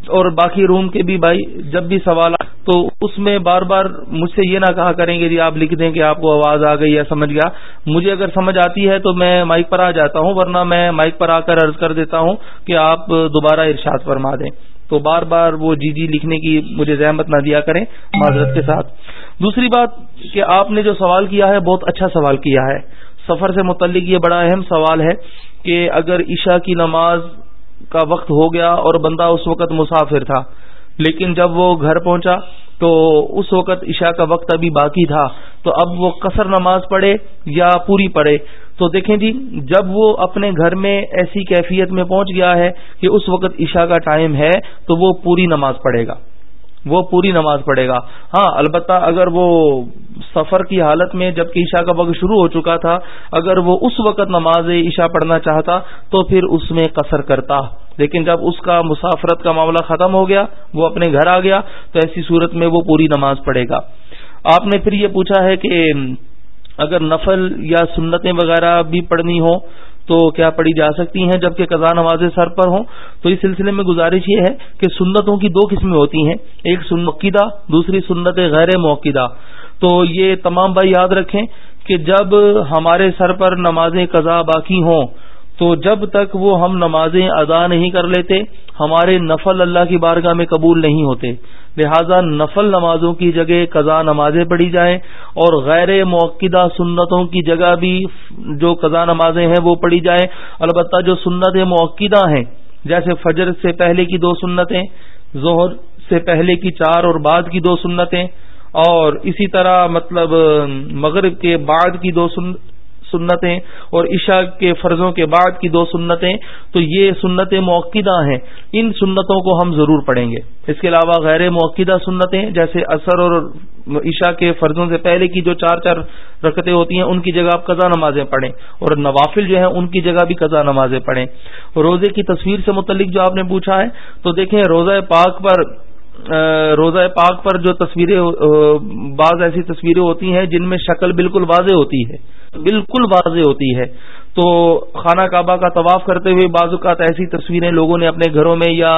اور باقی روم کے بھی بھائی جب بھی سوال تو اس میں بار بار مجھ سے یہ نہ کہا کریں گے جی آپ لکھ دیں کہ آپ کو آواز آ گئی یا سمجھ گیا۔ مجھے اگر سمجھ آتی ہے تو میں مائک پر آ جاتا ہوں، ورنہ میں مائک پر آ کر عرض کر دیتا ہوں کہ آپ دوبارہ ارشاد فرما دیں۔ تو بار بار وہ جی جی لکھنے کی مجھے زحمت نہ دیا کریں معذرت کے ساتھ۔ دوسری بات کہ آپ نے جو سوال کیا ہے، بہت اچھا سوال کیا ہے۔ سفر سے متعلق یہ بڑا اہم سوال ہے کہ اگر عشاء کی نماز کا وقت ہو گیا اور بندہ اس وقت مسافر تھا۔ لیکن جب وہ گھر پہنچا تو اس وقت عشاء کا وقت ابھی باقی تھا۔ تو اب وہ قصر نماز پڑھے یا پوری پڑھے۔ تو دیکھیں جی جب وہ اپنے گھر میں ایسی کیفیت میں پہنچ گیا ہے کہ اس وقت عشاء کا ٹائم ہے تو وہ پوری نماز پڑھے گا۔ وہ پوری نماز پڑھے گا۔ ہاں البتہ اگر وہ سفر کی حالت میں جبکہ عشاء کا وقت شروع ہو چکا تھا، اگر وہ اس وقت نماز عشاء پڑھنا چاہتا تو پھر اس میں قصر کرتا۔ لیکن جب اس کا مسافرت کا معاملہ ختم ہو گیا، وہ اپنے گھر آ گیا، تو ایسی صورت میں وہ پوری نماز پڑھے گا۔ آپ نے پھر یہ پوچھا ہے کہ اگر نفل یا سنتیں وغیرہ بھی پڑھنی ہو تو کیا پڑھی جا سکتی ہیں جبکہ قضا نمازیں سر پر ہوں؟ تو اس سلسلے میں گزارش یہ ہے کہ سنتوں کی دو قسمیں ہوتی ہیں، ایک سنقیدہ دوسری سنت غیر موقعہ تو یہ تمام بھائی یاد رکھیں کہ جب ہمارے سر پر نمازیں قضا باقی ہوں تو جب تک وہ ہم نمازیں ادا نہیں کر لیتے، ہمارے نفل اللہ کی بارگاہ میں قبول نہیں ہوتے۔ لہذا نفل نمازوں کی جگہ قضا نمازیں پڑھی جائیں اور غیر موقع سنتوں کی جگہ بھی جو قضا نمازیں ہیں وہ پڑھی جائیں۔ البتہ جو سنت موقع ہیں، جیسے فجر سے پہلے کی دو سنتیں، ظہر سے پہلے کی چار اور بعد کی دو سنتیں اور اسی طرح مطلب مغرب کے بعد کی دو سن سنتیں اور عشاء کے فرضوں کے بعد کی دو سنتیں، تو یہ سنتیں موقع ہیں۔ ان سنتوں کو ہم ضرور پڑھیں گے۔ اس کے علاوہ غیر موقع سنتیں، جیسے اثر اور عشاء کے فرضوں سے پہلے کی جو چار چار رکتیں ہوتی ہیں، ان کی جگہ آپ قضا نمازیں پڑھیں۔ اور نوافل جو ہیں، ان کی جگہ بھی قضا نمازیں پڑھیں۔ روزے کی تصویر سے متعلق جو آپ نے پوچھا ہے، تو دیکھیں روزہ پاک پر روزہ پاک پر جو تصویریں بعض ایسی تصویریں ہوتی ہیں جن میں شکل بالکل واضح ہوتی ہے، بالکل واضح ہوتی ہے۔ تو خانہ کعبہ کا طواف کرتے ہوئے بعض اوقات ایسی تصویریں لوگوں نے اپنے گھروں میں یا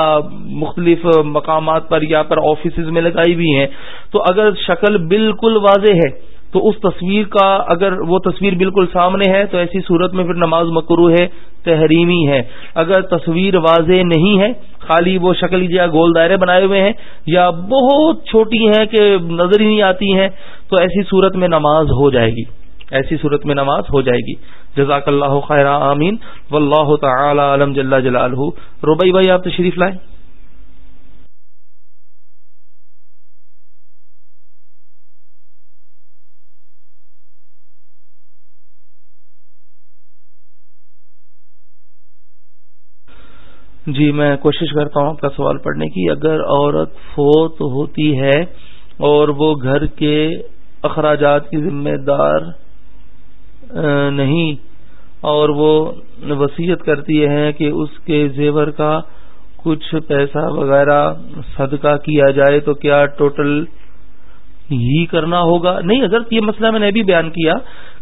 مختلف مقامات پر یا پر آفیسز میں لگائی ہوئی ہیں۔ تو اگر شکل بالکل واضح ہے تو اس تصویر کا اگر وہ تصویر بالکل سامنے ہے تو ایسی صورت میں پھر نماز مکرو ہے، تحریمی ہے۔ اگر تصویر واضح نہیں ہے، خالی وہ شکل یا گول دائرے بنائے ہوئے ہیں یا بہت چھوٹی ہیں کہ نظر ہی نہیں آتی ہیں، تو ایسی صورت میں نماز ہو جائے گی۔ ایسی صورت میں نماز ہو جائے گی۔ جزاک اللہ خیر آمین۔ و اللہ تعالی علم جل جلالہ۔ روبئی بھائی، آپ تشریف لائیں۔ جی میں کوشش کرتا ہوں آپ کا سوال پڑھنے کی۔ اگر عورت فوت ہوتی ہے اور وہ گھر کے اخراجات کی ذمہ دار نہیں، اور وہ وسیعت کرتی ہے کہ اس کے زیور کا کچھ پیسہ وغیرہ صدقہ کیا جائے تو کیا ٹوٹل ہی کرنا ہوگا؟ نہیں، اگر یہ مسئلہ میں نے بھی بیان کیا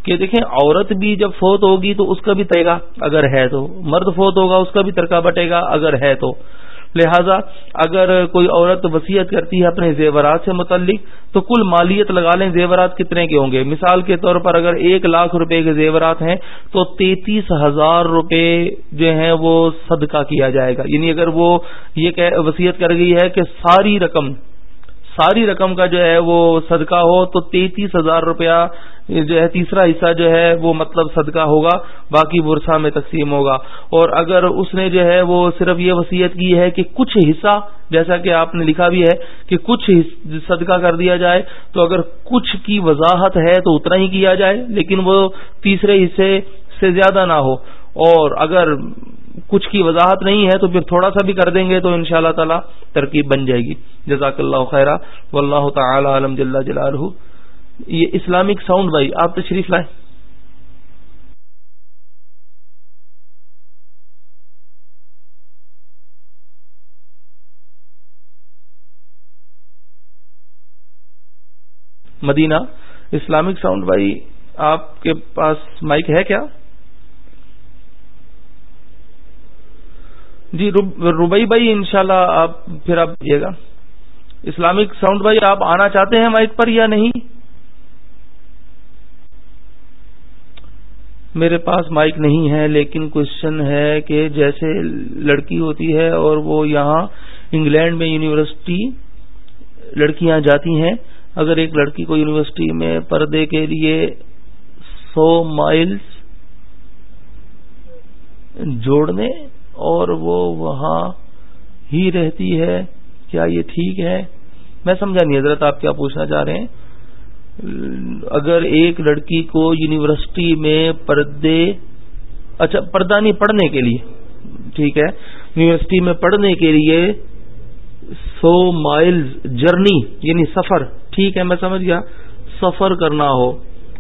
کہ دیکھیں عورت بھی جب فوت ہوگی تو اس کا بھی تیگا اگر ہے تو، مرد فوت ہوگا اس کا بھی ترکا بٹے گا اگر ہے تو۔ لہذا اگر کوئی عورت وسیعت کرتی ہے اپنے زیورات سے متعلق تو کل مالیت لگا لیں زیورات کتنے کے ہوں گے؟ مثال کے طور پر اگر ایک لاکھ روپے کے زیورات ہیں تو تینتیس ہزار روپے جو ہیں وہ صدقہ کیا جائے گا۔ یعنی اگر وہ یہ وسیعت کر گئی ہے کہ ساری رقم ساری رقم کا جو ہے وہ صدقہ ہو تو تینتیس ہزار روپیہ جو ہے تیسرا حصہ جو ہے وہ مطلب صدقہ ہوگا، باقی برسا میں تقسیم ہوگا۔ اور اگر اس نے جو ہے وہ صرف یہ وصیت کی ہے کہ کچھ حصہ، جیسا کہ آپ نے لکھا بھی ہے کہ کچھ صدقہ کر دیا جائے، تو اگر کچھ کی وضاحت ہے تو اتنا ہی کیا جائے، لیکن وہ تیسرے حصے سے زیادہ نہ ہو۔ اور اگر کچھ کی وضاحت نہیں ہے تو پھر تھوڑا سا بھی کر دیں گے تو ان شاء اللہ تعالی ترکیب بن جائے گی. جزاک اللہ خیرہ و اللہ تعالی عالم جل جلالہ. یہ اسلامک ساؤنڈ بھائی، آپ تشریف لائیں. مدینہ، اسلامک ساؤنڈ بھائی، آپ کے پاس مائک ہے کیا؟ جی روبئی بھائی، انشاءاللہ شاء آپ پھر آپ دیجیے گا۔ اسلامک ساؤنڈ بھائی، آپ آنا چاہتے ہیں مائک پر یا نہیں؟ میرے پاس مائک نہیں ہے، لیکن کوشچن ہے کہ جیسے لڑکی ہوتی ہے اور وہ یہاں انگلینڈ میں یونیورسٹی لڑکیاں جاتی ہیں، اگر ایک لڑکی کو یونیورسٹی میں پردے کے لیے سو مائلز جوڑنے اور وہ وہاں ہی رہتی ہے، کیا یہ ٹھیک ہے؟ میں سمجھا نہیں، حضرت آپ کیا پوچھنا چاہ رہے ہیں؟ اگر ایک لڑکی کو یونیورسٹی میں پردے اچھا پردانی پڑھنے کے لیے، ٹھیک ہے، یونیورسٹی میں پڑھنے کے لیے سو مائلز جرنی یعنی سفر، ٹھیک ہے، میں سمجھ گیا، سفر کرنا ہو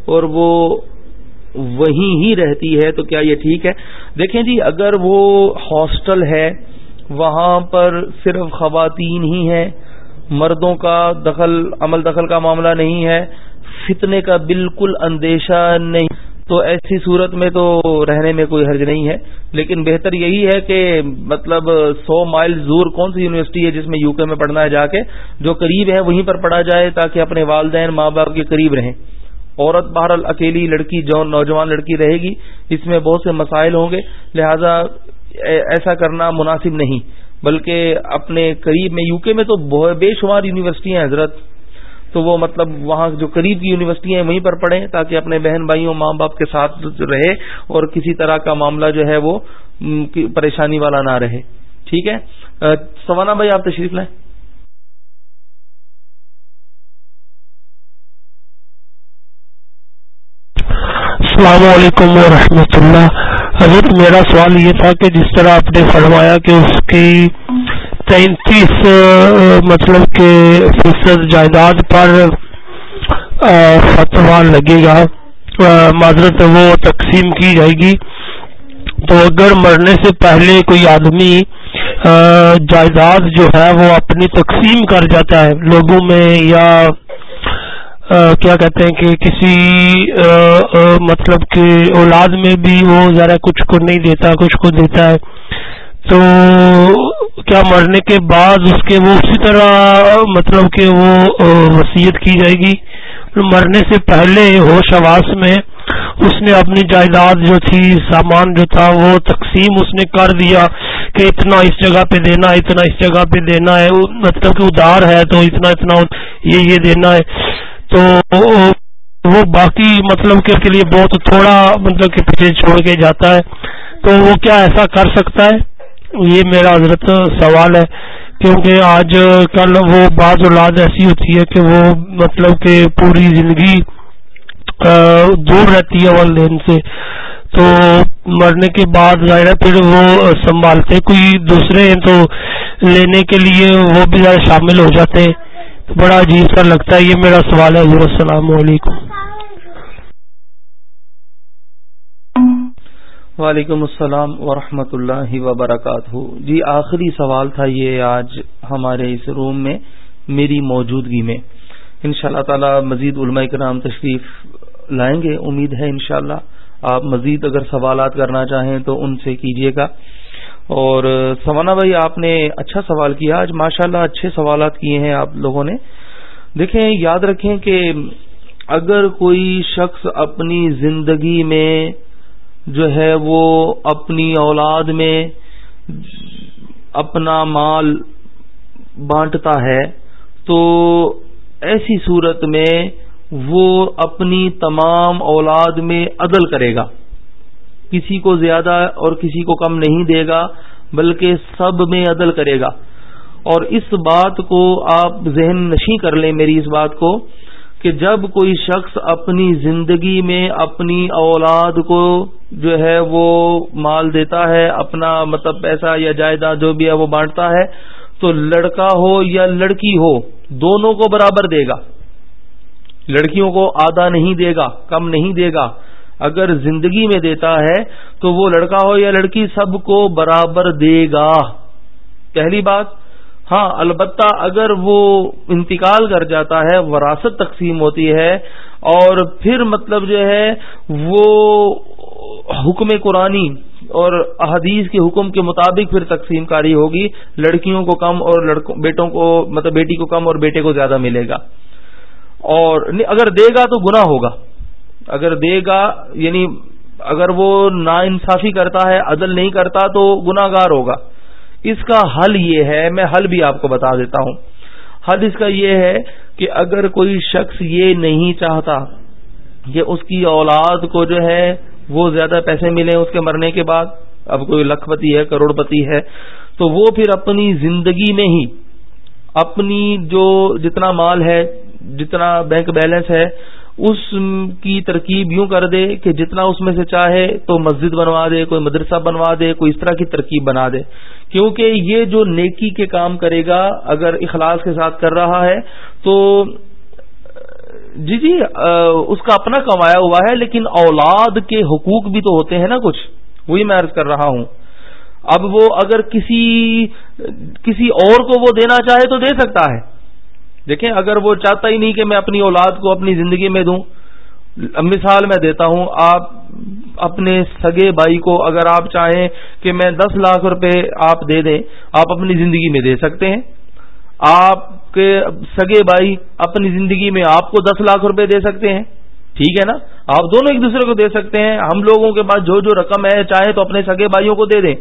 اور وہ وہیں ہی رہتی ہے تو کیا یہ ٹھیک ہے؟ دیکھیں جی اگر وہ ہاسٹل ہے، وہاں پر صرف خواتین ہی ہیں، مردوں کا دخل، عمل دخل کا معاملہ نہیں ہے، فتنے کا بالکل اندیشہ نہیں، تو ایسی صورت میں تو رہنے میں کوئی حرج نہیں ہے۔ لیکن بہتر یہی ہے کہ مطلب سو مائل دور کون سی یونیورسٹی ہے جس میں یو کے میں پڑھنا ہے جا کے، جو قریب ہے وہیں پر پڑھا جائے تاکہ اپنے والدین، ماں باپ کے قریب رہیں۔ عورت بہرحال اکیلی لڑکی جو نوجوان لڑکی رہے گی، اس میں بہت سے مسائل ہوں گے۔ لہذا ایسا کرنا مناسب نہیں، بلکہ اپنے قریب میں، یو کے میں تو بے شمار یونیورسٹیاں حضرت۔ تو وہ مطلب وہاں جو قریب کی یونیورسٹیاں ہیں، وہیں پر پڑھیں تاکہ اپنے بہن بھائیوں، ماں باپ کے ساتھ رہے اور کسی طرح کا معاملہ جو ہے وہ پریشانی والا نہ رہے۔ ٹھیک ہے؟ سوانا بھائی، آپ تشریف لائیں۔ السلام علیکم ورحمۃ اللہ۔ حضرت، میرا سوال یہ تھا کہ جس طرح آپ نے فرمایا کہ اس کی تینتیس مطلب کہ فیصد جائیداد پر فتوا لگے گا معذرت، وہ تقسیم کی جائے گی۔ تو اگر مرنے سے پہلے کوئی آدمی جائیداد جو ہے وہ اپنی تقسیم کر جاتا ہے، لوگوں میں یا کیا کہتے ہیں کہ کسی مطلب کہ اولاد میں بھی وہ ذرا کچھ کو نہیں دیتا، کچھ کو دیتا ہے۔ تو کیا مرنے کے بعد اس کے وہ اسی طرح مطلب کہ وہ وصیت کی جائے گی؟ مرنے سے پہلے ہوش آواس میں اس نے اپنی جائیداد جو تھی، سامان جو تھا، وہ تقسیم اس نے کر دیا کہ اتنا اس جگہ پہ دینا ہے اتنا اس جگہ پہ دینا ہے۔ مطلب کہ ادار ہے تو اتنا اتنا یہ یہ دینا ہے۔ تو وہ باقی مطلب کہ اس کے لیے بہت تھوڑا مطلب کہ پیچھے چھوڑ کے جاتا ہے۔ تو وہ کیا ایسا کر سکتا ہے؟ یہ میرا حضرت سوال ہے۔ کیونکہ آج کل وہ بعض اولاد ایسی ہوتی ہے کہ وہ مطلب کہ پوری زندگی دور رہتی ہے والدین سے۔ تو مرنے کے بعد ظاہر پھر وہ سنبھالتے، کوئی دوسرے ہیں تو لینے کے لیے وہ بھی زیادہ شامل ہو جاتے۔ ہیں بڑا عجیب سا لگتا ہے، یہ میرا سوال ہے، حضور، السلام علیکم۔ وعلیکم السلام ورحمۃ اللہ وبرکاتہ۔ جی آخری سوال تھا یہ آج ہمارے اس روم میں، میری موجودگی میں۔ ان شاء اللہ تعالی مزید علماء کرام تشریف لائیں گے، امید ہے انشاءاللہ اللہ آپ مزید اگر سوالات کرنا چاہیں تو ان سے کیجیے گا۔ اور سوانا بھائی، آپ نے اچھا سوال کیا۔ آج ماشاءاللہ اچھے سوالات کیے ہیں آپ لوگوں نے۔ دیکھیں، یاد رکھیں کہ اگر کوئی شخص اپنی زندگی میں جو ہے وہ اپنی اولاد میں اپنا مال بانٹتا ہے، تو ایسی صورت میں وہ اپنی تمام اولاد میں عدل کرے گا۔ کسی کو زیادہ اور کسی کو کم نہیں دے گا، بلکہ سب میں عدل کرے گا۔ اور اس بات کو آپ ذہن نشیں کر لیں میری اس بات کو کہ جب کوئی شخص اپنی زندگی میں اپنی اولاد کو جو ہے وہ مال دیتا ہے، اپنا مطلب پیسہ یا جائیداد جو بھی ہے وہ بانٹتا ہے، تو لڑکا ہو یا لڑکی ہو، دونوں کو برابر دے گا۔ لڑکیوں کو آدھا نہیں دے گا، کم نہیں دے گا۔ اگر زندگی میں دیتا ہے تو وہ لڑکا ہو یا لڑکی سب کو برابر دے گا۔ پہلی بات ہاں البتہ اگر وہ انتقال کر جاتا ہے، وراثت تقسیم ہوتی ہے، اور پھر مطلب جو ہے، وہ حکم قرآنی اور احادیث کے حکم کے مطابق پھر تقسیم کاری ہوگی۔ لڑکیوں کو کم اور بیٹوں کو مطلب بیٹی کو کم اور بیٹے کو زیادہ ملے گا۔ اور اگر دے گا تو گنا ہوگا۔ اگر دے گا یعنی اگر وہ نا انصافی کرتا ہے، عدل نہیں کرتا، تو گناگار ہوگا۔ اس کا حل یہ ہے، میں حل بھی آپ کو بتا دیتا ہوں۔ حل اس کا یہ ہے کہ اگر کوئی شخص یہ نہیں چاہتا کہ اس کی اولاد کو جو ہے وہ زیادہ پیسے ملیں اس کے مرنے کے بعد، اب کوئی لکھ پتی ہے کروڑ پتی ہے، تو وہ پھر اپنی زندگی میں ہی اپنی جو جتنا مال ہے، جتنا بینک بیلنس ہے اس کی ترکیب یوں کر دے کہ جتنا اس میں سے چاہے تو مسجد بنوا دے، کوئی مدرسہ بنوا دے، کوئی اس طرح کی ترکیب بنا دے۔ کیونکہ یہ جو نیکی کے کام کرے گا اگر اخلاص کے ساتھ کر رہا ہے تو جی جی اس کا اپنا کمایا ہوا ہے، لیکن اولاد کے حقوق بھی تو ہوتے ہیں نا کچھ۔ وہی میں عرض کر رہا ہوں۔ اب وہ اگر کسی کسی اور کو وہ دینا چاہے تو دے سکتا ہے۔ دیکھیں، اگر وہ چاہتا ہی نہیں کہ میں اپنی اولاد کو اپنی زندگی میں دوں، مثال میں دیتا ہوں، آپ اپنے سگے بھائی کو اگر آپ چاہیں کہ میں دس لاکھ روپے آپ دے دیں، آپ اپنی زندگی میں دے سکتے ہیں۔ آپ کے سگے بھائی اپنی زندگی میں آپ کو دس لاکھ روپے دے سکتے ہیں۔ ٹھیک ہے نا؟ آپ دونوں ایک دوسرے کو دے سکتے ہیں۔ ہم لوگوں کے پاس جو جو رقم ہے، چاہے تو اپنے سگے بھائیوں کو دے دیں۔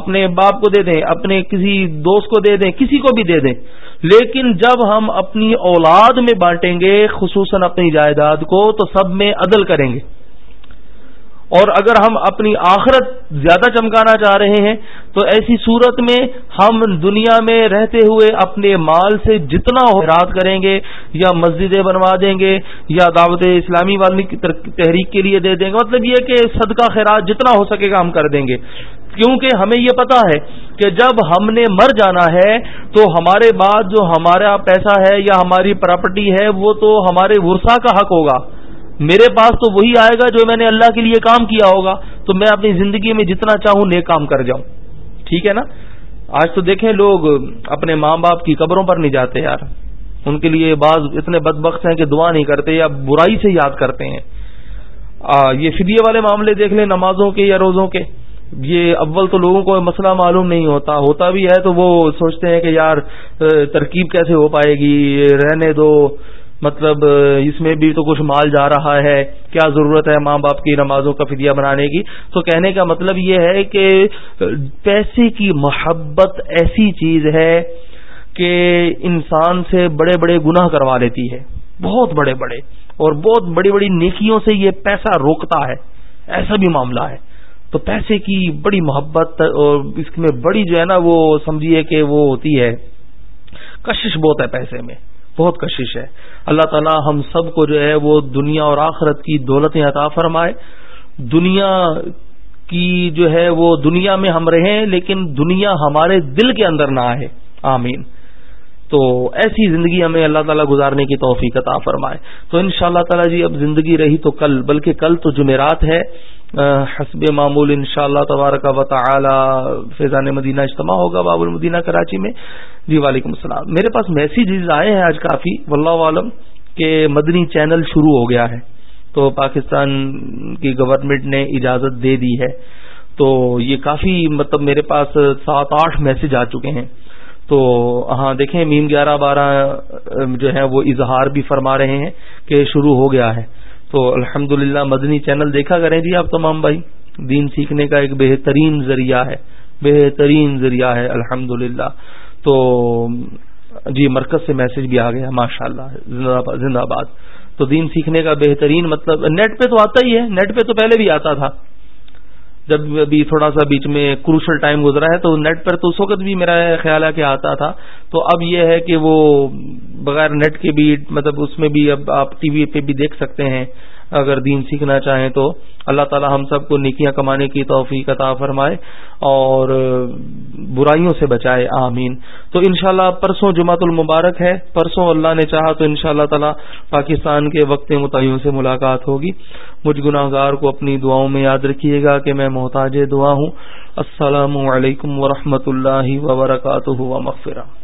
اپنے باپ کو دے دیں، اپنے کسی دوست کو دے دیں، کسی کو بھی دے دیں۔ لیکن جب ہم اپنی اولاد میں بانٹیں گے، خصوصاً اپنی جائیداد کو، تو سب میں عدل کریں گے۔ اور اگر ہم اپنی آخرت زیادہ چمکانا چاہ رہے ہیں، تو ایسی صورت میں ہم دنیا میں رہتے ہوئے اپنے مال سے جتنا رات کریں گے، یا مسجدیں بنوا دیں گے، یا دعوت اسلامی والی تحریک کے لیے دے دیں گے۔ مطلب یہ کہ صدقہ خیرات جتنا ہو سکے گا ہم کر دیں گے۔ کیونکہ ہمیں یہ پتا ہے کہ جب ہم نے مر جانا ہے تو ہمارے بعد جو ہمارا پیسہ ہے یا ہماری پراپرٹی ہے وہ تو ہمارے ورثہ کا حق ہوگا۔ میرے پاس تو وہی آئے گا جو میں نے اللہ کے لیے کام کیا ہوگا۔ تو میں اپنی زندگی میں جتنا چاہوں نیک کام کر جاؤں۔ ٹھیک ہے نا؟ آج تو دیکھیں لوگ اپنے ماں باپ کی قبروں پر نہیں جاتے یار۔ ان کے لیے بعض اتنے بدبخت ہیں کہ دعا نہیں کرتے یا برائی سے یاد کرتے ہیں۔ یہ فدیے والے معاملے دیکھ لیں نمازوں کے یا روزوں کے۔ یہ اول تو لوگوں کو مسئلہ معلوم نہیں ہوتا ہوتا بھی ہے تو وہ سوچتے ہیں کہ یار ترکیب کیسے ہو پائے گی؟ رہنے دو مطلب اس میں بھی تو کچھ مال جا رہا ہے، کیا ضرورت ہے ماں باپ کی نمازوں کا فدیہ بنانے کی؟ تو کہنے کا مطلب یہ ہے کہ پیسے کی محبت ایسی چیز ہے کہ انسان سے بڑے بڑے گناہ کروا لیتی ہے، بہت بڑے بڑے، اور بہت بڑی بڑی نیکیوں سے یہ پیسہ روکتا ہے، ایسا بھی معاملہ ہے۔ تو پیسے کی بڑی محبت اور اس میں بڑی جو ہے نا وہ سمجھیے کہ وہ ہوتی ہے۔ کشش بہت ہے پیسے میں، بہت کشش ہے۔ اللہ تعالی ہم سب کو جو ہے وہ دنیا اور آخرت کی دولتیں عطا فرمائے۔ دنیا کی جو ہے وہ دنیا میں ہم رہیں لیکن دنیا ہمارے دل کے اندر نہ آئے۔ آمین۔ تو ایسی زندگی ہمیں اللہ تعالیٰ گزارنے کی توفیق عطا فرمائے۔ تو ان شاء اللہ تعالیٰ جی اب زندگی رہی تو کل، بلکہ کل تو جمعرات ہے۔ حسب معمول ان شاء اللہ تبارک و تعالی فیضان مدینہ اجتماع ہوگا باب المدینہ کراچی میں۔ جی وعلیکم السلام۔ میرے پاس میسیجز آئے ہیں آج کافی۔ واللہ عالم کہ مدنی چینل شروع ہو گیا ہے۔ تو پاکستان کی گورنمنٹ نے اجازت دے دی ہے۔ تو یہ کافی مطلب میرے پاس سات آٹھ میسج آ چکے ہیں۔ تو ہاں دیکھیں میم گیارہ بارہ جو ہے وہ اظہار بھی فرما رہے ہیں کہ شروع ہو گیا ہے۔ تو الحمد مدنی چینل دیکھا کریں جی آپ تمام بھائی؟ دین سیکھنے کا ایک بہترین ذریعہ ہے۔ بہترین ذریعہ ہے الحمد تو جی مرکز سے میسج بھی آ گیا ماشاء اللہ زندہ باد تو دین سیکھنے کا بہترین مطلب نیٹ پہ تو آتا ہی ہے، نیٹ پہ تو پہلے بھی آتا تھا۔ جب ابھی تھوڑا سا بیچ میں کروشل ٹائم گزرا ہے تو نیٹ پر تو اس وقت بھی میرا خیال ہے کہ آتا تھا۔ تو اب یہ ہے کہ وہ بغیر نیٹ کے بھی مطلب اس میں بھی اب آپ ٹی وی پہ بھی دیکھ سکتے ہیں۔ اگر دین سیکھنا چاہیں تو اللہ تعالی ہم سب کو نیکیاں کمانے کی توفیق عطا فرمائے اور برائیوں سے بچائے، آمین۔ تو انشاءاللہ پرسوں جمعۃ المبارک ہے۔ پرسوں اللہ نے چاہا تو انشاءاللہ تعالی پاکستان کے وقت متعین سے ملاقات ہوگی۔ مجھ گناہ گار کو اپنی دعاؤں میں یاد رکھیے گا کہ میں محتاج دعا ہوں۔ السلام علیکم ورحمۃ اللہ وبرکاتہ و مغفرہ